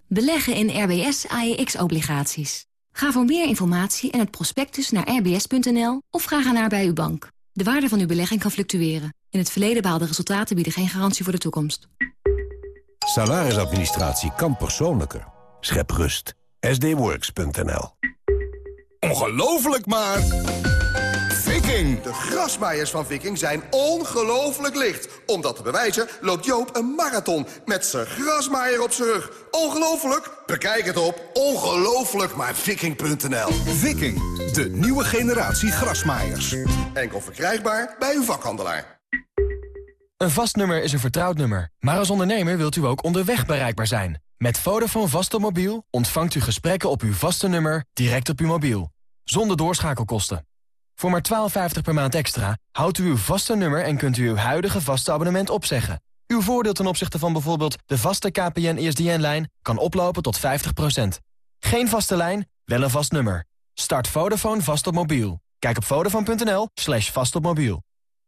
Beleggen in RBS AEX-obligaties. Ga voor meer informatie en het prospectus naar rbs.nl of vraag ernaar bij uw bank. De waarde van uw belegging kan fluctueren. In het verleden behaalde resultaten bieden geen garantie voor de toekomst. Salarisadministratie kan persoonlijker. Schep rust. sdworks.nl Ongelooflijk maar... Viking! De grasmaaiers van Viking zijn ongelooflijk licht. Om dat te bewijzen loopt Joop een marathon met zijn grasmaaier op zijn rug. Ongelooflijk? Bekijk het op ongelooflijkmaarviking.nl Viking, de nieuwe generatie grasmaaiers. Enkel verkrijgbaar bij uw vakhandelaar. Een vast nummer is een vertrouwd nummer. Maar als ondernemer wilt u ook onderweg bereikbaar zijn. Met Vodafone vaste mobiel ontvangt u gesprekken op uw vaste nummer direct op uw mobiel. Zonder doorschakelkosten. Voor maar 12,50 per maand extra houdt u uw vaste nummer en kunt u uw huidige vaste abonnement opzeggen. Uw voordeel ten opzichte van bijvoorbeeld de vaste KPN-ESDN-lijn kan oplopen tot 50%. Geen vaste lijn, wel een vast nummer. Start Vodafone vast op mobiel. Kijk op vodafone.nl slash vast op mobiel.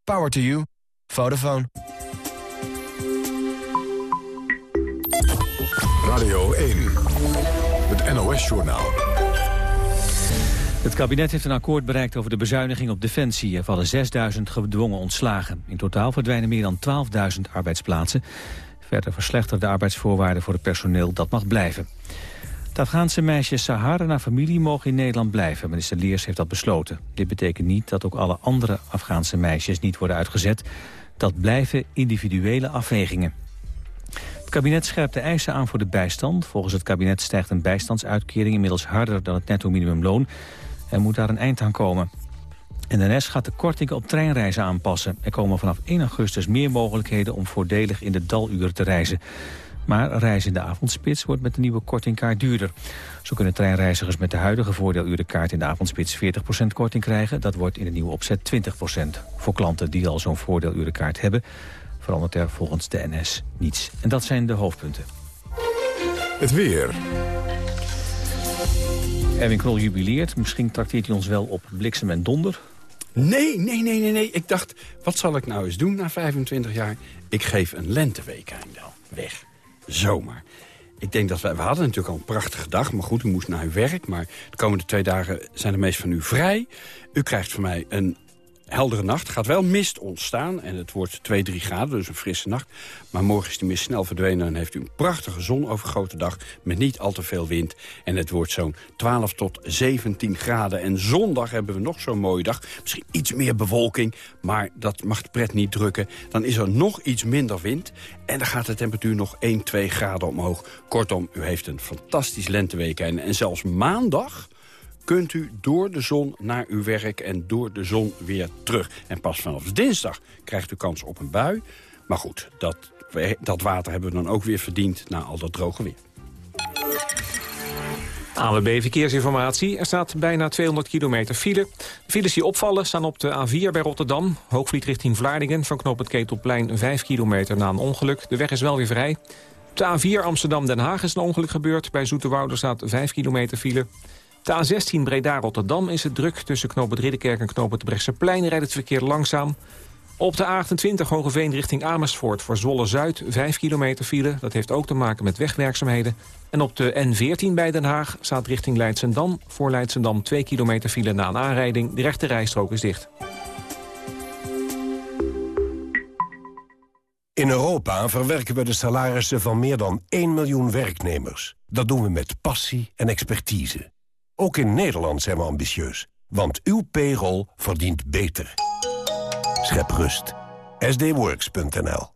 Power to you. Vodafone. Radio 1, het NOS-journaal. Het kabinet heeft een akkoord bereikt over de bezuiniging op defensie. Er vallen 6000 gedwongen ontslagen. In totaal verdwijnen meer dan 12.000 arbeidsplaatsen. Verder verslechteren de arbeidsvoorwaarden voor het personeel dat mag blijven. Het Afghaanse meisje Sahar en haar familie mogen in Nederland blijven. Minister Leers heeft dat besloten. Dit betekent niet dat ook alle andere Afghaanse meisjes niet worden uitgezet. Dat blijven individuele afwegingen. Het kabinet scherpt de eisen aan voor de bijstand. Volgens het kabinet stijgt een bijstandsuitkering inmiddels harder dan het netto minimumloon. Er moet daar een eind aan komen. NS gaat de kortingen op treinreizen aanpassen. Er komen vanaf 1 augustus meer mogelijkheden om voordelig in de daluren te reizen. Maar reizen in de avondspits wordt met de nieuwe kortingkaart duurder. Zo kunnen treinreizigers met de huidige voordeelurenkaart in de avondspits 40% korting krijgen. Dat wordt in de nieuwe opzet 20%. Voor klanten die al zo'n voordeelurenkaart hebben verandert er volgens de NS niets. En dat zijn de hoofdpunten. Het weer. Erwin Krol jubileert. Misschien trakteert hij ons wel op bliksem en donder. Nee, nee, nee, nee, nee. Ik dacht, wat zal ik nou eens doen na 25 jaar? Ik geef een lenteweek aan weg. Zomaar. Ik denk dat we, we hadden natuurlijk al een prachtige dag, maar goed, u moest naar uw werk. Maar de komende twee dagen zijn de meest van u vrij. U krijgt van mij een heldere nacht. gaat wel mist ontstaan en het wordt 2, 3 graden, dus een frisse nacht. Maar morgen is die mist snel verdwenen en heeft u een prachtige zonovergoten dag... met niet al te veel wind. En het wordt zo'n 12 tot 17 graden. En zondag hebben we nog zo'n mooie dag. Misschien iets meer bewolking, maar dat mag de pret niet drukken. Dan is er nog iets minder wind en dan gaat de temperatuur nog 1, 2 graden omhoog. Kortom, u heeft een fantastisch lenteweek. En, en zelfs maandag kunt u door de zon naar uw werk en door de zon weer terug. En pas vanaf dinsdag krijgt u kans op een bui. Maar goed, dat, dat water hebben we dan ook weer verdiend na al dat droge weer. ANWB Verkeersinformatie. Er staat bijna 200 kilometer file. De files die opvallen staan op de A4 bij Rotterdam. Hoogvliet richting Vlaardingen. Van knoop het Ketelplein 5 kilometer na een ongeluk. De weg is wel weer vrij. Op de A4 Amsterdam-Den Haag is een ongeluk gebeurd. Bij Zoeterwoude staat 5 kilometer file. De A16 Breda-Rotterdam is het druk. Tussen knooppunt Ridderkerk en knooppunt Brechtseplein rijdt het verkeer langzaam. Op de A28 Hogeveen richting Amersfoort voor Zwolle-Zuid 5 kilometer file. Dat heeft ook te maken met wegwerkzaamheden. En op de N14 bij Den Haag staat richting Leidsendam. Voor Leidsendam 2 kilometer file na een aanrijding. De rechte rijstrook is dicht. In Europa verwerken we de salarissen van meer dan 1 miljoen werknemers. Dat doen we met passie en expertise. Ook in Nederland zijn we ambitieus, want uw payroll verdient beter. Schep rust. sdworks.nl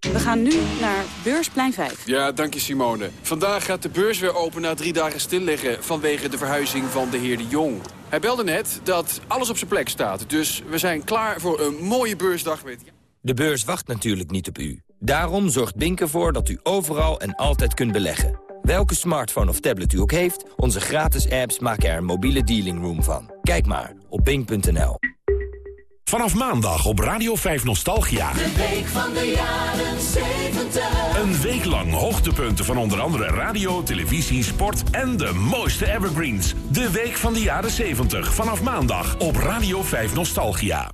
We gaan nu naar Beursplein 5. Ja, dank je Simone. Vandaag gaat de beurs weer open na drie dagen stilliggen... vanwege de verhuizing van de heer De Jong. Hij belde net dat alles op zijn plek staat. Dus we zijn klaar voor een mooie beursdag met... De beurs wacht natuurlijk niet op u. Daarom zorgt Bink ervoor dat u overal en altijd kunt beleggen. Welke smartphone of tablet u ook heeft, onze gratis apps maken er een mobiele dealing room van. Kijk maar op bing.nl. Vanaf maandag op Radio 5 Nostalgia. De week van de jaren 70. Een week lang hoogtepunten van onder andere radio, televisie, sport en de mooiste evergreens. De week van de jaren 70 vanaf maandag op Radio 5 Nostalgia.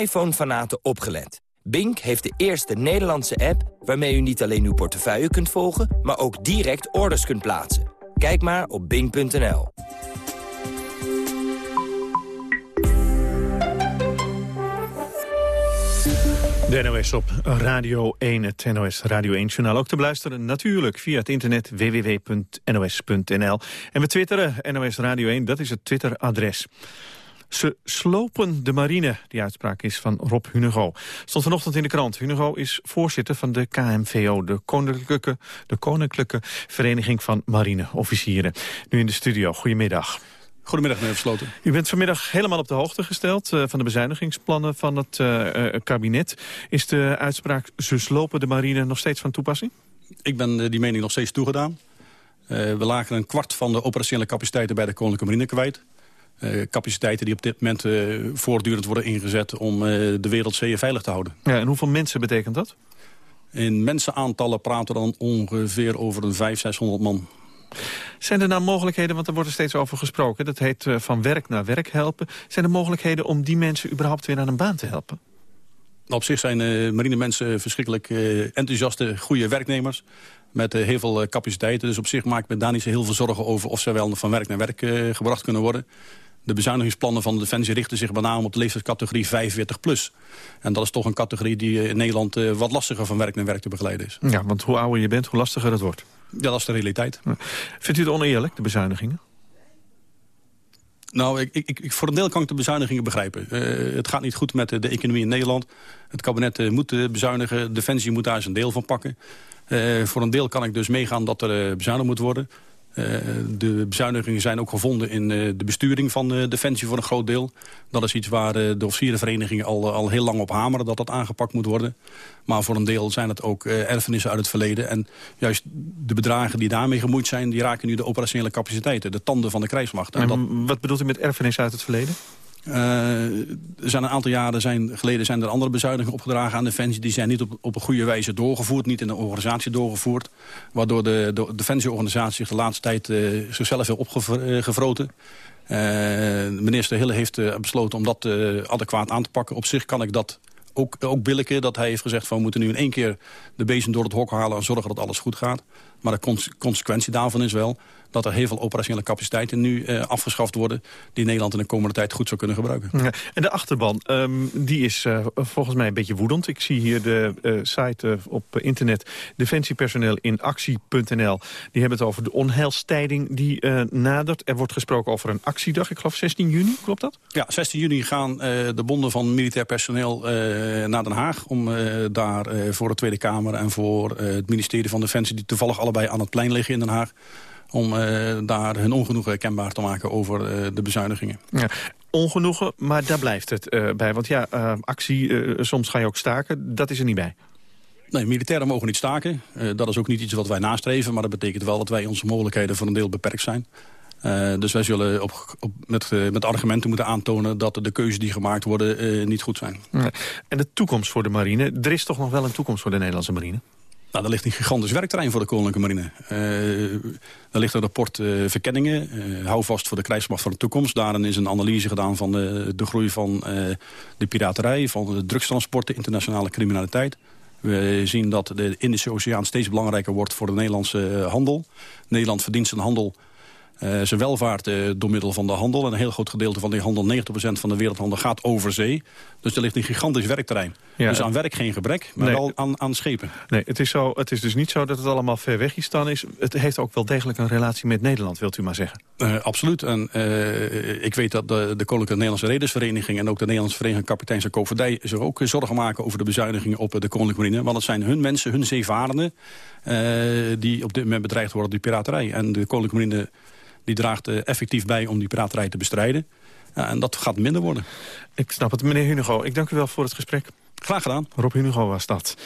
iPhone-fanaten opgelet. Bink heeft de eerste Nederlandse app waarmee u niet alleen uw portefeuille kunt volgen, maar ook direct orders kunt plaatsen. Kijk maar op bink.nl. De NOS op Radio 1, het NOS Radio 1-journaal. Ook te beluisteren natuurlijk via het internet www.nos.nl. En we twitteren NOS Radio 1, dat is het Twitter-adres. Ze slopen de marine. Die uitspraak is van Rob Hunego. Stond vanochtend in de krant. Hunego is voorzitter van de KMVO, de Koninklijke, de Koninklijke Vereniging van Marineofficieren. Nu in de studio. Goedemiddag. Goedemiddag, meneer Versloten. U bent vanmiddag helemaal op de hoogte gesteld uh, van de bezuinigingsplannen van het uh, uh, kabinet. Is de uitspraak ze slopen de marine nog steeds van toepassing? Ik ben die mening nog steeds toegedaan. we lagen een kwart van de operationele capaciteiten bij de Koninklijke Marine kwijt. Capaciteiten die op dit moment voortdurend worden ingezet om de wereldzeeën veilig te houden. Ja, en hoeveel mensen betekent dat? In mensenaantallen praten we dan ongeveer over een 500, 600 man. Zijn er nou mogelijkheden, want er wordt er steeds over gesproken... dat heet van werk naar werk helpen. Zijn er mogelijkheden om die mensen überhaupt weer aan een baan te helpen? Op zich zijn uh, marinemensen verschrikkelijk uh, enthousiaste, goede werknemers... met heel veel capaciteiten. Dus op zich maak ik me daar niet zo heel veel zorgen over... of zij wel van werk naar werk gebracht kunnen worden. De bezuinigingsplannen van de Defensie richten zich met name op de leeftijdscategorie 45 plus. En dat is toch een categorie die in Nederland wat lastiger van werk naar werk te begeleiden is. Ja, want hoe ouder je bent, hoe lastiger het wordt. Ja, dat is de realiteit. Vindt u het oneerlijk, de bezuinigingen? Nou, ik, ik, voor een deel kan ik de bezuinigingen begrijpen. Uh, het gaat niet goed met de, economie in Nederland. Het kabinet uh, moet bezuinigen. Defensie moet daar zijn deel van pakken. voor een deel kan ik dus meegaan dat er bezuinigd moet worden. Uh, de bezuinigingen zijn ook gevonden in uh, de besturing van uh, Defensie voor een groot deel. Dat is iets waar de officierenverenigingen al, al heel lang op hameren dat dat aangepakt moet worden. Maar voor een deel zijn het ook erfenissen uit het verleden. En juist de bedragen die daarmee gemoeid zijn, die raken nu de operationele capaciteiten. De tanden van de krijgsmacht. En, en dat... wat bedoelt u met erfenissen uit het verleden? Uh, er zijn een aantal jaren geleden zijn er andere bezuinigingen opgedragen aan Defensie. Die zijn niet op, op een goede wijze doorgevoerd, niet in de organisatie doorgevoerd. Waardoor de, de Defensieorganisatie zich de laatste tijd uh, zichzelf heeft opgevroten. Uh, minister Hille heeft besloten om dat adequaat aan te pakken. Op zich kan ik dat ook, ook billiken. Dat hij heeft gezegd van we moeten nu in één keer de bezem door het hok halen... en zorgen dat alles goed gaat. Maar de consequentie daarvan is wel dat er heel veel operationele capaciteiten nu uh, afgeschaft worden... die Nederland in de komende tijd goed zou kunnen gebruiken. Ja, en de achterban, um, die is uh, volgens mij een beetje woedend. Ik zie hier de uh, site op internet defensiepersoneel in actie.nl. Die hebben het over de onheilstijding die nadert. Er wordt gesproken over een actiedag, ik geloof 16 juni, klopt dat? Ja, 16 juni gaan de bonden van militair personeel naar Den Haag... om daar voor de Tweede Kamer en voor het ministerie van Defensie... die toevallig allebei aan het plein liggen in Den Haag om uh, daar hun ongenoegen kenbaar te maken over uh, de bezuinigingen. Ja, ongenoegen, maar daar blijft het uh, bij. Want ja, actie, soms ga je ook staken, dat is er niet bij. Nee, militairen mogen niet staken. dat is ook niet iets wat wij nastreven, maar dat betekent wel dat wij onze mogelijkheden voor een deel beperkt zijn. Dus wij zullen op, op, met, met argumenten moeten aantonen... dat de keuzes die gemaakt worden niet goed zijn. Ja. En de toekomst voor de marine? Er is toch nog wel een toekomst voor de Nederlandse marine? Nou, daar ligt een gigantisch werkterrein voor de Koninklijke Marine. Uh, daar ligt een rapport verkenningen. Uh, hou vast voor de krijgsmacht van de toekomst. Daarin is een analyse gedaan van de, de groei van de piraterij... van de drugstransporten, internationale criminaliteit. We zien dat de Indische Oceaan steeds belangrijker wordt voor de Nederlandse handel. Nederland verdient zijn handel uh, zijn welvaart uh, door middel van de handel. En een heel groot gedeelte van die handel, 90% van de wereldhandel, gaat over zee. Dus er ligt een gigantisch werkterrein. Ja, dus aan werk geen gebrek, maar nee. wel aan, aan schepen. Nee, het is, zo, het is dus niet zo dat het allemaal ver weg is. Het heeft ook wel degelijk een relatie met Nederland, wilt u maar zeggen. Uh, absoluut. En ik weet dat de, de Koninklijke Nederlandse Redersvereniging... en ook de Nederlandse Vereniging Kapiteins en zich ook zorgen maken over de bezuinigingen op de Koninklijke Marine. Want het zijn hun mensen, hun zeevarenden... die op dit moment bedreigd worden door die piraterij. En de Koninklijke Marine die draagt uh, effectief bij om die piraterij te bestrijden. En dat gaat minder worden. Ik snap het, meneer Hunego. Ik dank u wel voor het gesprek. Graag gedaan. Rob Hunego was dat.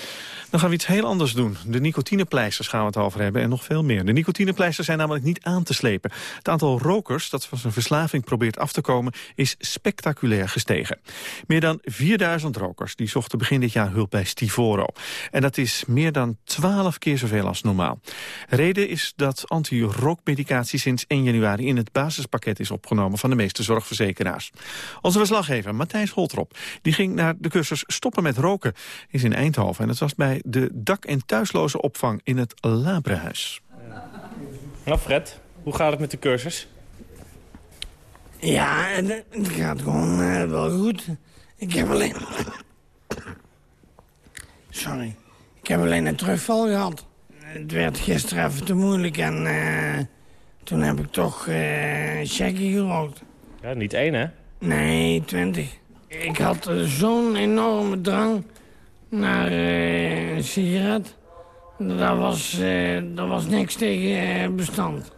Dan gaan we iets heel anders doen. De nicotinepleisters gaan we het over hebben en nog veel meer. De nicotinepleisters zijn namelijk niet aan te slepen. Het aantal rokers dat van zijn verslaving probeert af te komen... is spectaculair gestegen. Meer dan 4000 rokers die zochten begin dit jaar hulp bij Stivoro. En dat is meer dan 12 keer zoveel als normaal. Reden is dat anti-rookmedicatie sinds 1 januari... in het basispakket is opgenomen van de meeste zorgverzekeraars. Onze verslaggever Matthijs Holtrop die ging naar de cursus Stoppen met roken... is in Eindhoven en het was bij de dak- en thuisloze opvang in het Labrehuis. Nou Fred, hoe gaat het met de cursus? Ja, het gaat gewoon uh, wel goed. Ik heb alleen... Sorry. Ik heb alleen een terugval gehad. Het werd gisteren even te moeilijk en uh, toen heb ik toch uh, gerookt. Ja, niet één hè? Nee, twintig. Ik had eh, zo'n enorme drang naar eh, een sigaret. Dat was, eh, dat was niks tegen bestand.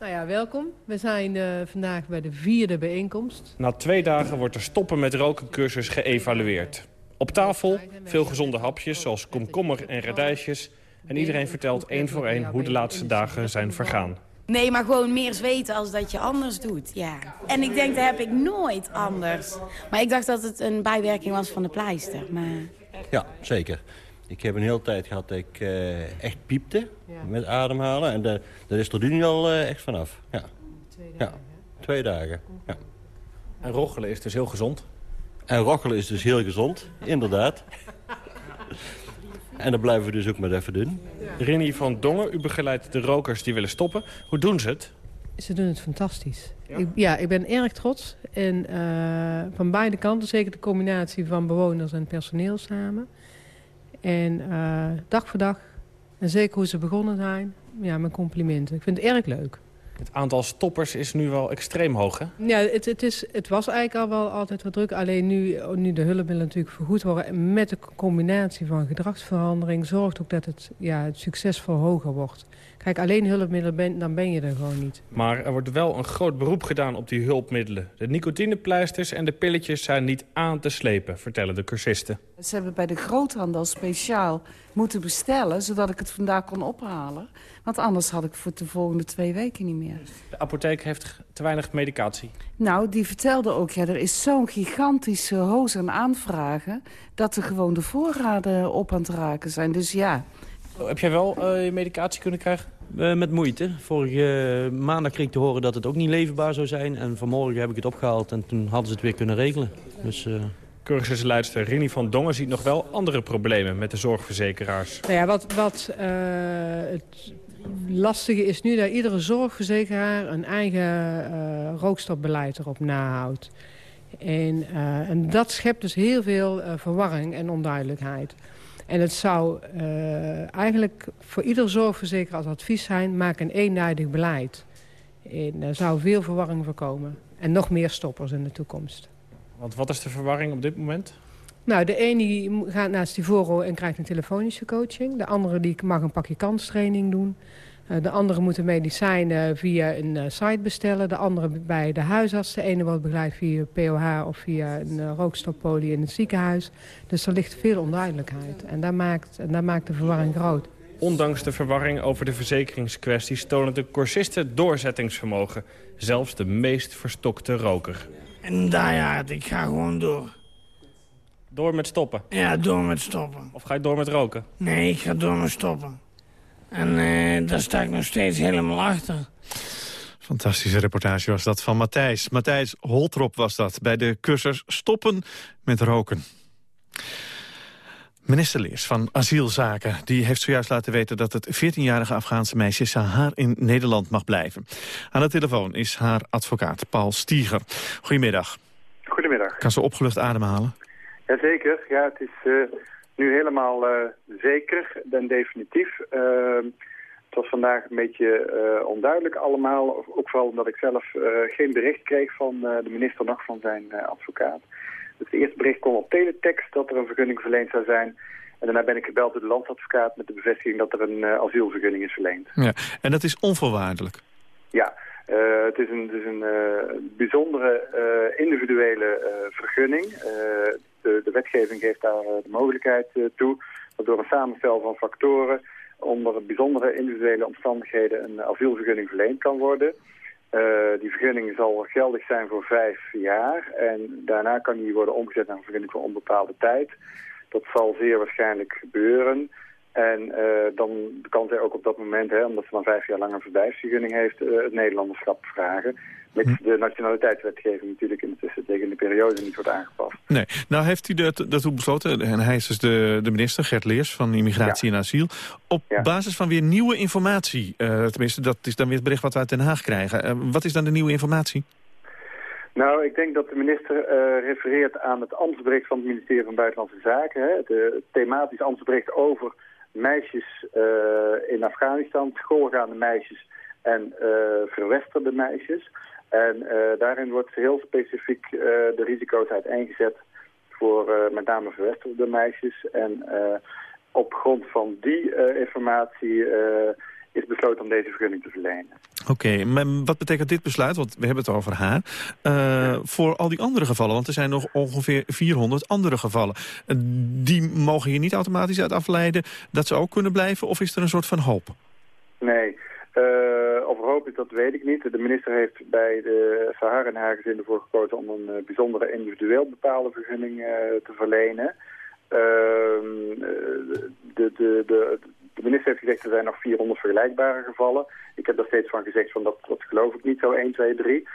Nou ja, welkom. We zijn eh, vandaag bij de vierde bijeenkomst. Na twee dagen wordt de stoppen met roken cursus geëvalueerd. Op tafel veel gezonde hapjes zoals komkommer en radijsjes. En iedereen vertelt één voor één hoe de laatste dagen zijn vergaan. Nee, maar gewoon meer zweten als dat je anders doet, ja. En ik denk, dat heb ik nooit anders. Maar ik dacht dat het een bijwerking was van de pleister, maar... Ja, zeker. Ik heb een hele tijd gehad dat ik eh, echt piepte met ademhalen. En dat is er nu al eh, echt vanaf. Ja. Twee dagen. Ja, twee dagen. Ja. En rochelen is dus heel gezond? En rochelen is dus heel gezond, inderdaad. En dat blijven we dus ook maar even doen. Rinnie van Dongen, u begeleidt de rokers die willen stoppen. Hoe doen ze het? Ze doen het fantastisch. Ja, ik, ja, ik ben erg trots. En uh, van beide kanten, zeker de combinatie van bewoners en personeel samen. En uh, dag voor dag, en zeker hoe ze begonnen zijn, ja, mijn complimenten. Ik vind het erg leuk. Het aantal stoppers is nu wel extreem hoog, hè? Ja, het, het, is, het was eigenlijk al wel altijd wat druk. Alleen nu, nu de hulpmiddelen natuurlijk vergoed worden... met de combinatie van gedragsverandering... zorgt ook dat het, ja, het succesvol hoger wordt. Kijk, alleen hulpmiddelen, ben, dan ben je er gewoon niet. Maar er wordt wel een groot beroep gedaan op die hulpmiddelen. De nicotinepleisters en de pilletjes zijn niet aan te slepen, vertellen de cursisten. Ze hebben bij de groothandel speciaal moeten bestellen... zodat ik het vandaag kon ophalen. Want anders had ik voor de volgende twee weken niet meer. De apotheek heeft te weinig medicatie. Nou, die vertelde ook, ja, er is zo'n gigantische hoos aan aanvragen... dat er gewoon de voorraden op aan het raken zijn. Dus ja... Heb jij wel uh, je medicatie kunnen krijgen? Uh, met moeite. Vorige uh, maandag kreeg ik te horen dat het ook niet leverbaar zou zijn. En vanmorgen heb ik het opgehaald en toen hadden ze het weer kunnen regelen. Dus... Cursusleidster Rini van Dongen ziet nog wel andere problemen met de zorgverzekeraars. Nou ja, wat, wat het lastige is nu dat iedere zorgverzekeraar een eigen uh, rookstopbeleid erop nahoudt. En, uh, en dat schept dus heel veel uh, verwarring en onduidelijkheid. En het zou eigenlijk voor ieder zorgverzekeraar als advies zijn... maak een eenduidig beleid. En er zou veel verwarring voorkomen. En nog meer stoppers in de toekomst. Want wat is de verwarring op dit moment? Nou, de ene die gaat naar Stivoro en krijgt een telefonische coaching. De andere die mag een pakje kanstraining doen. Uh, de andere moeten medicijnen via een uh, site bestellen. De andere bij de huisarts. De ene wordt begeleid via POH of via een uh, rookstoppolie in het ziekenhuis. Dus er ligt veel onduidelijkheid. En dat maakt, en dat maakt de verwarring groot. Ondanks de verwarring over de verzekeringskwesties... tonen de cursisten doorzettingsvermogen. Zelfs de meest verstokte roker. En daar ja, ik ga gewoon door. Door met stoppen? Ja, door met stoppen. Of ga je door met roken? Nee, ik ga door met stoppen. En uh, daar sta ik nog steeds helemaal achter. Fantastische reportage was dat van Matthijs. Matthijs Holtrop was dat bij de cursus Stoppen met roken. Minister Leers van Asielzaken die heeft zojuist laten weten... dat het 14-jarige Afghaanse meisje Sahar in Nederland mag blijven. Aan de telefoon is haar advocaat Paul Stieger. Goedemiddag. Goedemiddag. Kan ze opgelucht ademhalen? Jazeker. Ja, het is uh, nu helemaal uh, zeker en definitief. Uh, het was vandaag een beetje onduidelijk allemaal. Ook vooral omdat ik zelf geen bericht kreeg van de minister nog van zijn advocaat. Dus het eerste bericht kwam op teletext dat er een vergunning verleend zou zijn. En daarna ben ik gebeld door de landsadvocaat met de bevestiging dat er een asielvergunning is verleend. Ja, en dat is onvoorwaardelijk? Ja, het is een, het is een bijzondere individuele vergunning. De, de, wetgeving geeft daar de mogelijkheid toe... dat door een samenstel van factoren... onder bijzondere individuele omstandigheden een asielvergunning verleend kan worden. die vergunning zal geldig zijn voor vijf jaar. En daarna kan die worden omgezet naar een vergunning voor onbepaalde tijd. Dat zal zeer waarschijnlijk gebeuren... En dan kan zij ook op dat moment, hè, omdat ze dan vijf jaar lang een verblijfsvergunning heeft, het Nederlanderschap vragen. Mits de nationaliteitswetgeving natuurlijk in de tussentijdse periode niet wordt aangepast. Nee, nou heeft u dat, dat besloten, en hij is dus de, de minister, Gert Leers, van Immigratie ja. en Asiel. Op ja. basis van weer nieuwe informatie, uh, tenminste dat is dan weer het bericht wat we uit Den Haag krijgen. wat is dan de nieuwe informatie? Nou, ik denk dat de minister uh, refereert aan het ambtsbericht van het ministerie van Buitenlandse Zaken. Hè, het thematisch ambtsbericht over meisjes in Afghanistan, schoolgaande meisjes en verwesterde meisjes. En daarin wordt heel specifiek de risico's uiteengezet voor met name verwesterde meisjes. En op grond van die informatie is besloten om deze vergunning te verlenen. Oké, maar wat betekent dit besluit, want we hebben het over haar, uh, voor al die andere gevallen? Want er zijn nog ongeveer 400 andere gevallen. Uh, die mogen hier niet automatisch uit afleiden dat ze ook kunnen blijven, of is er een soort van hoop? Nee, uh, dat weet ik niet. De minister heeft bij de Sahara gezin ervoor gekozen om een bijzondere individueel bepaalde vergunning te verlenen. Ehm, de, de, de, de minister heeft gezegd, er zijn nog 400 vergelijkbare gevallen. Ik heb daar steeds van gezegd, van dat, dat geloof ik niet zo 1, 2, 3.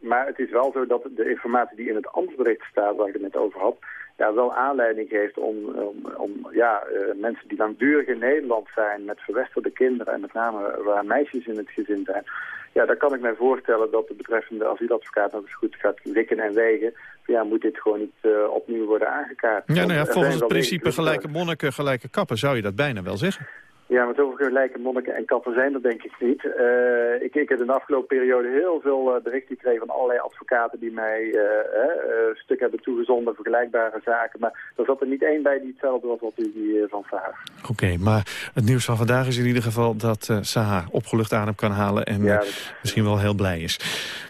maar het is wel zo dat de informatie die in het ambtsbericht staat, waar ik het net over had, ja, wel aanleiding geeft om, om, om ja, uh, mensen die langdurig in Nederland zijn met verwesterde kinderen en met name waar meisjes in het gezin zijn. Ja, dan kan ik mij voorstellen dat de betreffende asieladvocaat nog eens goed gaat wikken en wegen. Ja, moet dit gewoon niet uh, opnieuw worden aangekaart. Ja, nou ja, volgens het principe gelijke monniken, gelijke kappen zou je dat bijna wel zeggen. Ja, maar zoveel gelijke monniken en kappen zijn er denk ik niet. Uh, ik, ik heb in de afgelopen periode heel veel uh, berichten gekregen van allerlei advocaten die mij uh, stuk hebben toegezonden, vergelijkbare zaken. Maar er zat er niet één bij die hetzelfde was wat u van Saha. Oké, okay, maar het nieuws van vandaag is in ieder geval dat Saha opgelucht adem kan halen en ja, misschien wel heel blij is.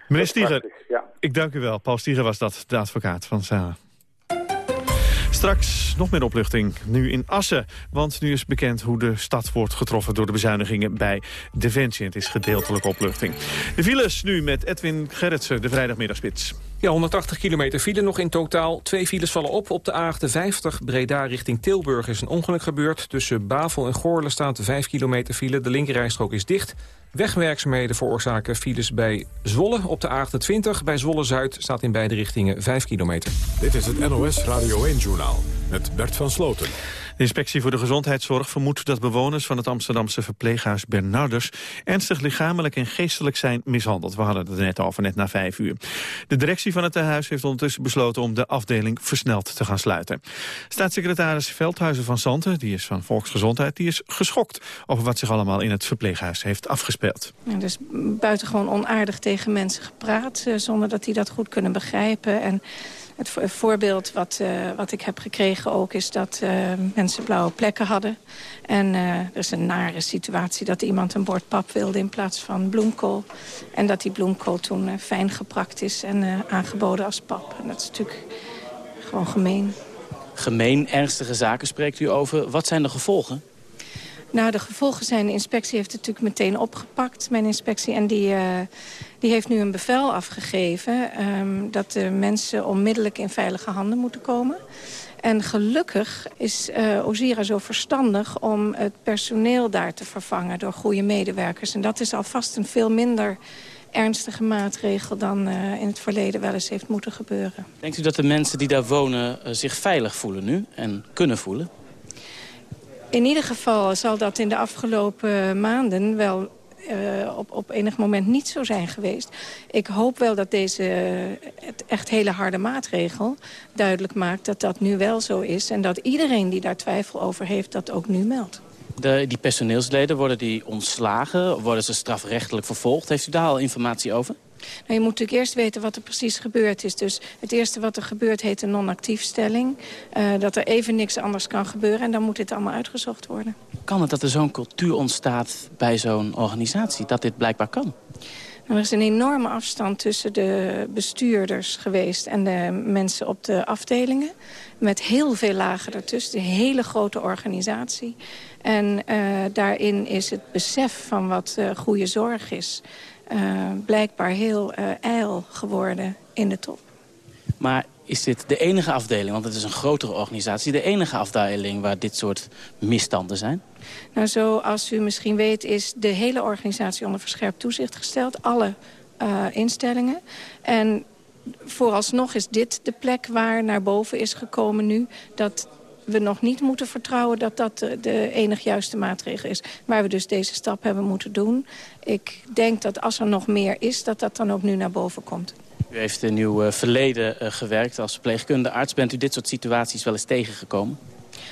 Meneer Stieger, ja. ik dank u wel. Paul Stieger was dat, de advocaat van Saha. Straks nog meer opluchting, nu in Assen. Want nu is bekend hoe de stad wordt getroffen door de bezuinigingen bij Defensie. Het is gedeeltelijke opluchting. De files nu met Edwin Gerritsen, de vrijdagmiddagspits. Ja, 180 kilometer file nog in totaal. Twee files vallen op. Op de A50 Breda richting Tilburg is een ongeluk gebeurd. Tussen Bavel en Goorlen staat 5 kilometer file. De linkerrijstrook is dicht. Wegwerkzaamheden veroorzaken files bij Zwolle. Op de A28 bij Zwolle-Zuid staat in beide richtingen 5 kilometer. Dit is het NOS Radio 1-journaal met Bert van Sloten. De inspectie voor de gezondheidszorg vermoedt dat bewoners van het Amsterdamse verpleeghuis Bernardus ernstig lichamelijk en geestelijk zijn mishandeld. We hadden het er net over, net na vijf uur. De directie van het tehuis heeft ondertussen besloten om de afdeling versneld te gaan sluiten. Staatssecretaris Veldhuizen van Santen, die is van Volksgezondheid, die is geschokt over wat zich allemaal in het verpleeghuis heeft afgespeeld. Ja, dus buitengewoon onaardig tegen mensen gepraat, eh, zonder dat die dat goed kunnen begrijpen. En het voorbeeld wat, uh, wat ik heb gekregen ook is dat uh, mensen blauwe plekken hadden. En uh, er is een nare situatie dat iemand een bord pap wilde in plaats van bloemkool. En dat die bloemkool toen fijn geprakt is en aangeboden als pap. En dat is natuurlijk gewoon gemeen. Gemeen, ernstige zaken spreekt u over. Wat zijn de gevolgen? Nou, de gevolgen zijn, de inspectie heeft het natuurlijk meteen opgepakt, mijn inspectie. En die, uh, die heeft nu een bevel afgegeven um, dat de mensen onmiddellijk in veilige handen moeten komen. En gelukkig is uh, Ozira zo verstandig om het personeel daar te vervangen door goede medewerkers. En dat is alvast een veel minder ernstige maatregel dan uh, in het verleden wel eens heeft moeten gebeuren. Denkt u dat de mensen die daar wonen zich veilig voelen nu en kunnen voelen? In ieder geval zal dat in de afgelopen maanden wel uh, op, op enig moment niet zo zijn geweest. Ik hoop wel dat deze het echt hele harde maatregel duidelijk maakt dat dat nu wel zo is. En dat iedereen die daar twijfel over heeft dat ook nu meldt. De, die personeelsleden, worden die ontslagen? Worden ze strafrechtelijk vervolgd? Heeft u daar al informatie over? Nou, je moet natuurlijk eerst weten wat er precies gebeurd is. Dus het eerste wat er gebeurt heet een non-actiefstelling. Uh, dat er even niks anders kan gebeuren en dan moet dit allemaal uitgezocht worden. Kan het dat er zo'n cultuur ontstaat bij zo'n organisatie? Dat dit blijkbaar kan? Nou, er is een enorme afstand tussen de bestuurders geweest en de mensen op de afdelingen. Met heel veel lagen ertussen, een hele grote organisatie. En uh, daarin is het besef van wat uh, goede zorg is... Uh, blijkbaar heel uh, ijl geworden in de top. Maar is dit de enige afdeling, want het is een grotere organisatie... de enige afdeling waar dit soort misstanden zijn? Nou, zoals u misschien weet is de hele organisatie onder verscherpt toezicht gesteld. Alle uh, instellingen. En vooralsnog is dit de plek waar naar boven is gekomen nu... dat we nog niet moeten vertrouwen dat dat de, enig juiste maatregel is. Waar we dus deze stap hebben moeten doen. Ik denk dat als er nog meer is, dat dat dan ook nu naar boven komt. U heeft in uw uh, verleden uh, gewerkt als verpleegkundige arts. Bent u dit soort situaties wel eens tegengekomen?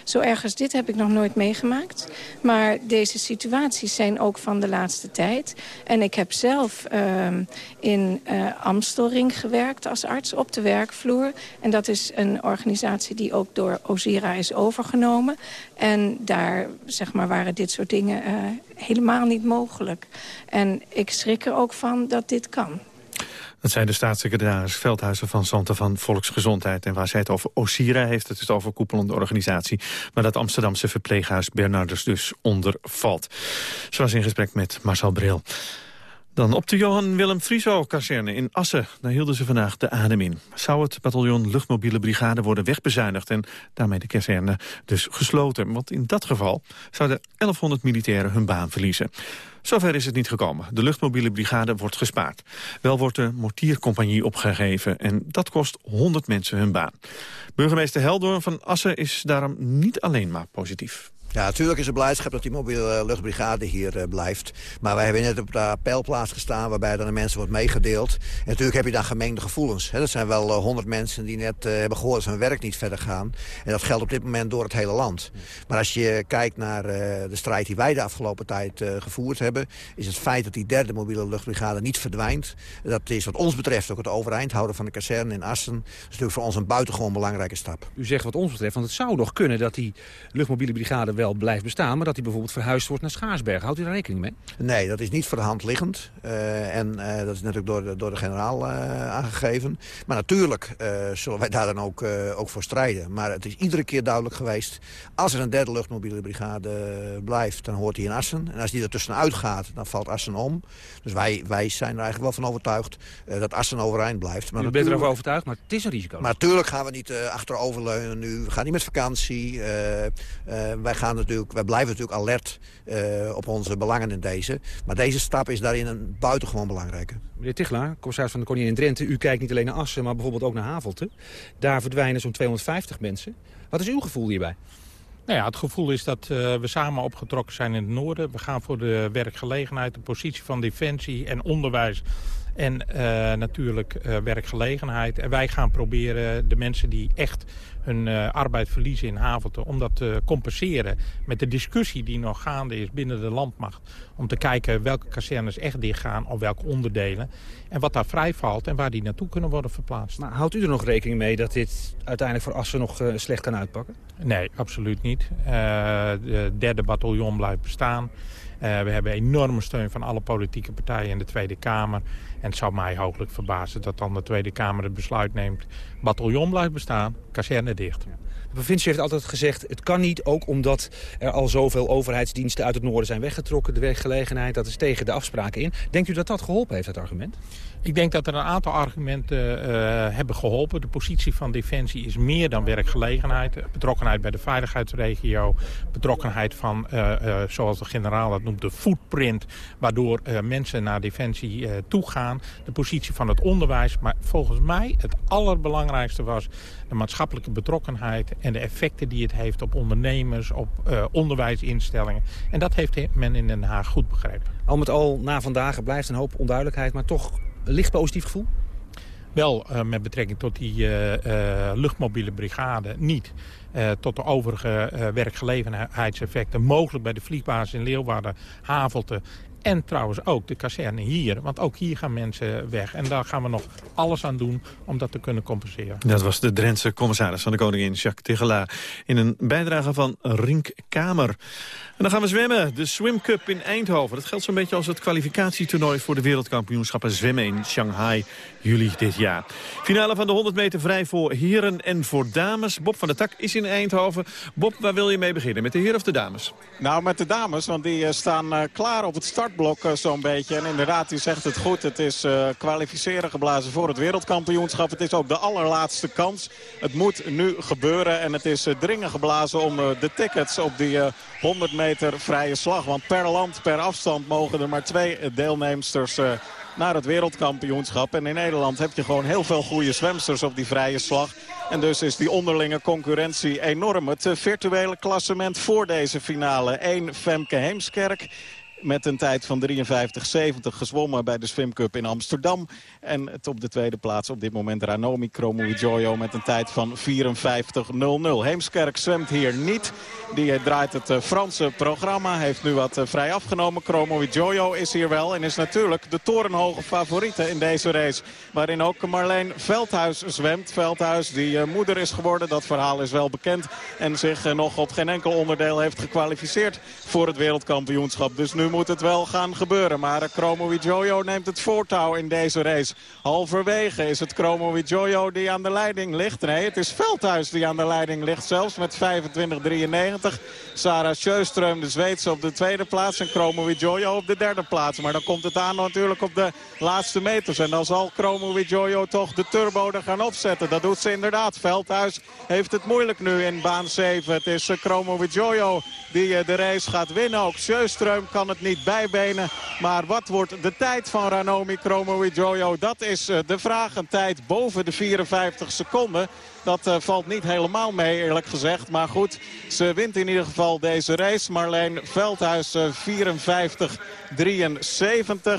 Zo erg als dit heb ik nog nooit meegemaakt. Maar deze situaties zijn ook van de laatste tijd. En ik heb zelf uh, in uh, Amstelring gewerkt als arts op de werkvloer. En dat is een organisatie die ook door Ozira is overgenomen. En daar zeg maar, waren dit soort dingen uh, helemaal niet mogelijk. En ik schrik er ook van dat dit kan. Dat zijn de staatssecretaris Veldhuizen van Zanten van Volksgezondheid. En waar zij het over Osira heeft, het is de overkoepelende organisatie... waar dat Amsterdamse verpleeghuis Bernardus dus onder valt. Zoals in gesprek met Marcel Bril. Dan op de Johan Willem Frieso-kazerne in Assen. Daar hielden ze vandaag de adem in. Zou het bataljon luchtmobiele brigade worden wegbezuinigd... en daarmee de kazerne dus gesloten? Want in dat geval zouden 1100 militairen hun baan verliezen. Zover is het niet gekomen. De luchtmobiele brigade wordt gespaard. Wel wordt de mortiercompagnie opgegeven en dat kost 100 mensen hun baan. Burgemeester Heldoorn van Assen is daarom niet alleen maar positief. Ja, natuurlijk is er blijdschap dat die mobiele luchtbrigade hier uh, blijft. Maar wij hebben net op de appelplaats gestaan waarbij dan de mensen wordt meegedeeld. En natuurlijk heb je dan gemengde gevoelens. Dat zijn wel uh, honderd mensen die net uh, hebben gehoord dat hun werk niet verder gaan. En dat geldt op dit moment door het hele land. Maar als je kijkt naar de strijd die wij de afgelopen tijd gevoerd hebben... is het feit dat die derde mobiele luchtbrigade niet verdwijnt. Dat is wat ons betreft ook het overeind houden van de kazerne in Assen. Dat is natuurlijk voor ons een buitengewoon belangrijke stap. U zegt wat ons betreft, want het zou nog kunnen dat die luchtmobiele brigade wel blijft bestaan... maar dat hij bijvoorbeeld verhuisd wordt naar Schaarsberg. Houdt u daar rekening mee? Nee, dat is niet voor de hand liggend. Uh, en uh, dat is natuurlijk door de, door de generaal uh, aangegeven. Maar natuurlijk zullen wij daar dan ook, ook voor strijden. Maar het is iedere keer duidelijk geweest... als er een derde luchtmobiele brigade blijft, dan hoort hij in Assen. En als die er tussenuit gaat, dan valt Assen om. Dus wij, wij zijn er eigenlijk wel van overtuigd dat Assen overeind blijft. Maar u bent erover overtuigd, maar het is een risico. Maar natuurlijk gaan we niet achteroverleunen nu. We gaan niet met vakantie. wij gaan natuurlijk, wij blijven natuurlijk alert uh, op onze belangen in deze. Maar deze stap is daarin een buitengewoon belangrijke. Meneer Tichelaar, commissaris van de Koningin in Drenthe... u kijkt niet alleen naar Assen, maar bijvoorbeeld ook naar Havelte. Daar verdwijnen zo'n 250 mensen. Wat is uw gevoel hierbij? Nou ja, het gevoel is dat uh, we samen opgetrokken zijn in het noorden. We gaan voor de werkgelegenheid, de positie van defensie en onderwijs... En uh, natuurlijk uh, werkgelegenheid. En wij gaan proberen de mensen die echt hun uh, arbeid verliezen in Havelte... om dat te compenseren met de discussie die nog gaande is binnen de landmacht. Om te kijken welke kazernes echt dichtgaan of welke onderdelen. En wat daar vrij valt en waar die naartoe kunnen worden verplaatst. Maar houdt u er nog rekening mee dat dit uiteindelijk voor Assen nog uh, slecht kan uitpakken? Nee, absoluut niet. Uh, de derde bataljon blijft bestaan. Uh, we hebben enorme steun van alle politieke partijen in de Tweede Kamer. En het zou mij hooglijk verbazen dat dan de Tweede Kamer het besluit neemt... bataljon blijft bestaan, kazerne dicht. De provincie heeft altijd gezegd, het kan niet, ook omdat er al zoveel overheidsdiensten uit het noorden zijn weggetrokken. De werkgelegenheid, dat is tegen de afspraken in. Denkt u dat dat geholpen heeft, dat argument? Ik denk dat er een aantal argumenten uh, hebben geholpen. De positie van Defensie is meer dan werkgelegenheid. Betrokkenheid bij de veiligheidsregio. Betrokkenheid van, uh, uh, zoals de generaal dat noemt, de footprint. Waardoor mensen naar Defensie toe gaan. De positie van het onderwijs. Maar volgens mij het allerbelangrijkste was de maatschappelijke betrokkenheid. En de effecten die het heeft op ondernemers, op onderwijsinstellingen. En dat heeft men in Den Haag goed begrepen. Al met al, na vandaag blijft een hoop onduidelijkheid. Maar toch licht positief gevoel? Wel uh, met betrekking tot die uh, uh, luchtmobiele brigade niet. tot de overige werkgelegenheidseffecten. Mogelijk bij de vliegbasis in Leeuwarden, Havelte en trouwens ook de kazerne hier. Want ook hier gaan mensen weg. En daar gaan we nog alles aan doen om dat te kunnen compenseren. Dat was de Drentse commissaris van de Koningin, Jacques Tegelaar... in een bijdrage van Rink Kamer. Dan gaan we zwemmen. De Swim Cup in Eindhoven. Dat geldt zo'n beetje als het kwalificatietoernooi... voor de wereldkampioenschappen zwemmen in Shanghai juli dit jaar. Finale van de 100 meter vrij voor heren en voor dames. Bob van der Tak is in Eindhoven. Bob, waar wil je mee beginnen? Met de heren of de dames? Nou, met de dames, want die uh, staan uh, klaar op het startblok uh, zo'n beetje. En inderdaad, u zegt het goed. Het is kwalificeren geblazen voor het wereldkampioenschap. Het is ook de allerlaatste kans. Het moet nu gebeuren en het is dringend geblazen om de tickets op die 100 meter vrije slag. Want per land, per afstand mogen er maar twee deelnemsters naar het wereldkampioenschap. En in Nederland heb je gewoon heel veel goede zwemsters op die vrije slag. En dus is die onderlinge concurrentie enorm. Het virtuele klassement voor deze finale. 1 Femke Heemskerk met een tijd van 53-70 gezwommen bij de Swim Cup in Amsterdam. En het op de tweede plaats op dit moment Ranomi Kromowidjojo met een tijd van 54-00. Heemskerk zwemt hier niet. Die eh, draait het eh, Franse programma. Heeft nu wat vrij afgenomen. Kromowidjojo is hier wel en is natuurlijk de torenhoge favoriete in deze race. Waarin ook Marleen Veldhuis zwemt. Veldhuis die moeder is geworden. Dat verhaal is wel bekend. En zich nog op geen enkel onderdeel heeft gekwalificeerd voor het wereldkampioenschap. Dus nu moet het wel gaan gebeuren. Maar Chromo Jojo neemt het voortouw in deze race. Halverwege is het Chromo Jojo die aan de leiding ligt. Nee, het is Veldhuis die aan de leiding ligt zelfs met 25-93. Sarah Sjöström, de Zweedse, op de tweede plaats. En Chromo Jojo op de derde plaats. Maar dan komt het aan natuurlijk op de laatste meters. En dan zal Chromo Jojo toch de turbo er gaan opzetten. Dat doet ze inderdaad. Veldhuis heeft het moeilijk nu in baan 7. Het is Chromo Jojo die eh, de race gaat winnen. Ook Sjöström kan het niet bijbenen. Maar wat wordt de tijd van Ranomi Kromowidjojo? Dat is eh, de vraag. Een tijd boven de 54 seconden. Dat uh, valt niet helemaal mee eerlijk gezegd. Maar goed, ze wint in ieder geval deze race. Marleen Veldhuis uh,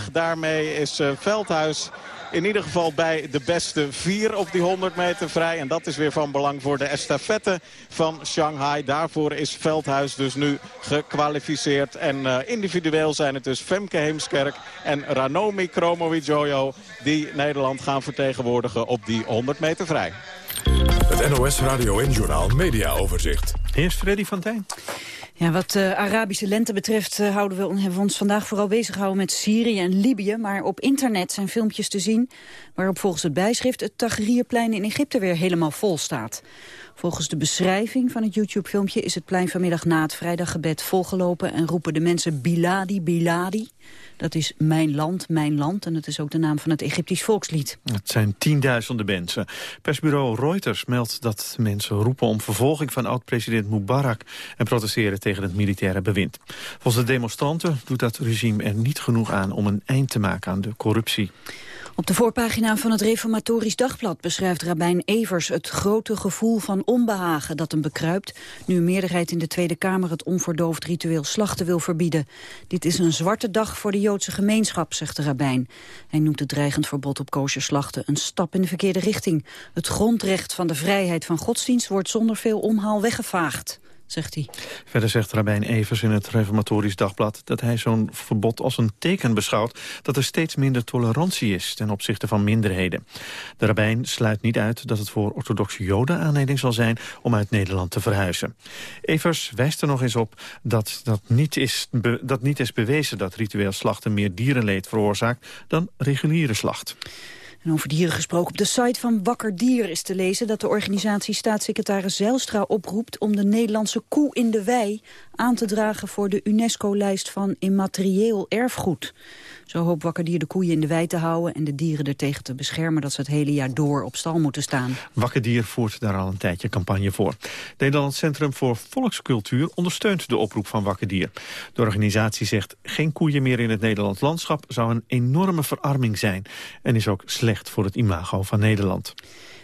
54-73. Daarmee is uh, Veldhuis in ieder geval bij de beste vier op die 100 meter vrij. En dat is weer van belang voor de estafette van Shanghai. Daarvoor is Veldhuis dus nu gekwalificeerd. En uh, individueel zijn het dus Femke Heemskerk en Ranomi Kromowidjojo... die Nederland gaan vertegenwoordigen op die 100 meter vrij. Het NOS Radio en Journaal Media Overzicht. Eerst Freddy van Tijn. Ja, wat de uh, Arabische lente betreft uh, houden we, hebben we ons vandaag vooral bezig gehouden met Syrië en Libië. Maar op internet zijn filmpjes te zien waarop volgens het bijschrift het Tahrirplein in Egypte weer helemaal vol staat. Volgens de beschrijving van het YouTube-filmpje is het plein vanmiddag na het vrijdaggebed volgelopen en roepen de mensen Biladi, Biladi. Dat is Mijn Land, Mijn Land. En dat is ook de naam van het Egyptisch volkslied. Het zijn tienduizenden mensen. Persbureau Reuters meldt dat mensen roepen om vervolging van oud-president Mubarak... en protesteren tegen het militaire bewind. Volgens de demonstranten doet dat regime er niet genoeg aan... om een eind te maken aan de corruptie. Op de voorpagina van het Reformatorisch Dagblad beschrijft Rabijn Evers het grote gevoel van onbehagen dat hem bekruipt, nu een meerderheid in de Tweede Kamer het onverdoofd ritueel slachten wil verbieden. Dit is een zwarte dag voor de Joodse gemeenschap, zegt de rabbijn. Hij noemt het dreigend verbod op slachten een stap in de verkeerde richting. Het grondrecht van de vrijheid van godsdienst wordt zonder veel omhaal weggevaagd zegt hij. Verder zegt Rabijn Evers in het Reformatorisch Dagblad... dat hij zo'n verbod als een teken beschouwt... dat er steeds minder tolerantie is ten opzichte van minderheden. De rabbijn sluit niet uit dat het voor orthodoxe joden aanleiding zal zijn... om uit Nederland te verhuizen. Evers wijst er nog eens op dat, dat, niet is, dat niet is bewezen... dat ritueel slachten meer dierenleed veroorzaakt dan reguliere slacht. En over dieren gesproken. Op de site van Wakker Dier is te lezen dat de organisatie staatssecretaris Zijlstra oproept om de Nederlandse koe in de wei aan te dragen voor de UNESCO-lijst van immaterieel erfgoed. Zo hoopt Wakkerdier de koeien in de wei te houden... en de dieren ertegen te beschermen dat ze het hele jaar door op stal moeten staan. Wakkerdier voert daar al een tijdje campagne voor. Het Nederlands Centrum voor Volkscultuur ondersteunt de oproep van Wakkerdier. De organisatie zegt geen koeien meer in het Nederlands landschap... zou een enorme verarming zijn en is ook slecht voor het imago van Nederland.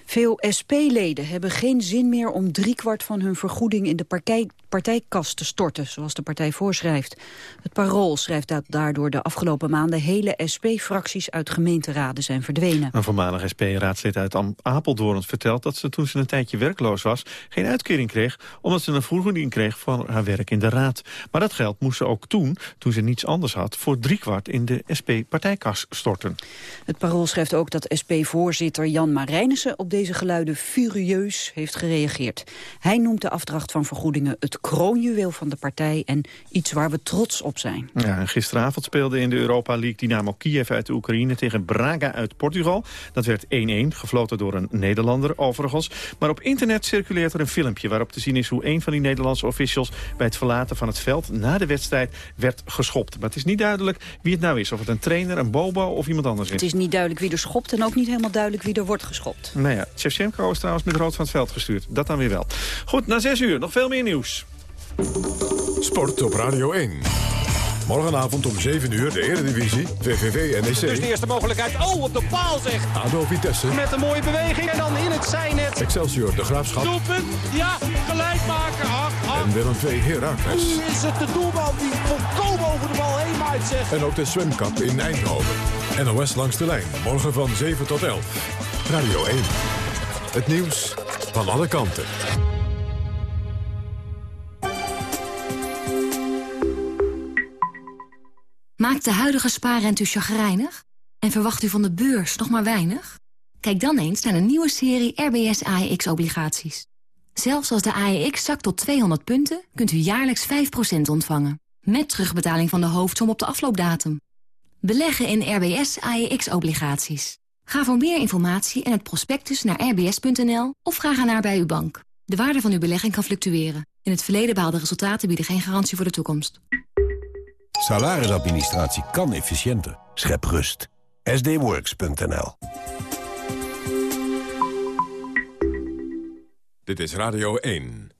Veel SP-leden hebben geen zin meer om driekwart van hun vergoeding in de partij, partijkast te storten, zoals de partij voorschrijft. Het Parool schrijft dat daardoor de afgelopen maanden hele SP-fracties uit gemeenteraden zijn verdwenen. Een voormalig SP-raadslid uit Apeldoorn vertelt dat ze toen ze een tijdje werkloos was geen uitkering kreeg, omdat ze een vergoeding kreeg voor haar werk in de raad. Maar dat geld moest ze ook toen, toen ze niets anders had, voor driekwart in de SP-partijkas storten. Het Parool schrijft ook dat SP-voorzitter Jan Marijnissen op deze geluiden furieus heeft gereageerd. Hij noemt de afdracht van vergoedingen het kroonjuweel van de partij en iets waar we trots op zijn. Ja, gisteravond speelde in de Europa League Dynamo Kiev uit de Oekraïne tegen Braga uit Portugal. Dat werd 1-1, gefloten door een Nederlander overigens. Maar op internet circuleert er een filmpje waarop te zien is hoe een van die Nederlandse officials bij het verlaten van het veld na de wedstrijd werd geschopt. Maar het is niet duidelijk wie het nou is. Of het een trainer, een bobo of iemand anders is. Het is niet duidelijk wie er schopt en ook niet helemaal duidelijk wie er wordt geschopt. Nou ja, Shevchenko is trouwens met rood van het veld gestuurd. Dat dan weer wel. Goed, na zes uur nog veel meer nieuws. Sport op Radio 1. Morgenavond om 7 uur de Eredivisie, VVV NEC. Dus de eerste mogelijkheid. Oh, op de paal zeg. ADO Vitesse. Met een mooie beweging en dan in het zijnet. Excelsior de Graafschap. Doelpunt. Ja, gelijk maken. Ach, ach. En Willem II Heracles. Nu is het de doelman die volkomen over de bal heen maait zegt. En ook de zwemkap in Eindhoven. NOS langs de lijn. Morgen van 7 tot 11. Radio 1. Het nieuws van alle kanten. Maakt de huidige spaarrente u chagrijnig? En verwacht u van de beurs nog maar weinig? Kijk dan eens naar de nieuwe serie RBS AEX-obligaties. Zelfs als de AEX zakt tot 200 punten, kunt u jaarlijks 5% ontvangen. Met terugbetaling van de hoofdsom op de afloopdatum. Beleggen in RBS AEX-obligaties. Ga voor meer informatie en het prospectus naar rbs.nl of vraag ernaar bij uw bank. De waarde van uw belegging kan fluctueren. In het verleden behaalde resultaten bieden geen garantie voor de toekomst. Salarisadministratie kan efficiënter. Schep rust. sdworks.nl Dit is Radio 1.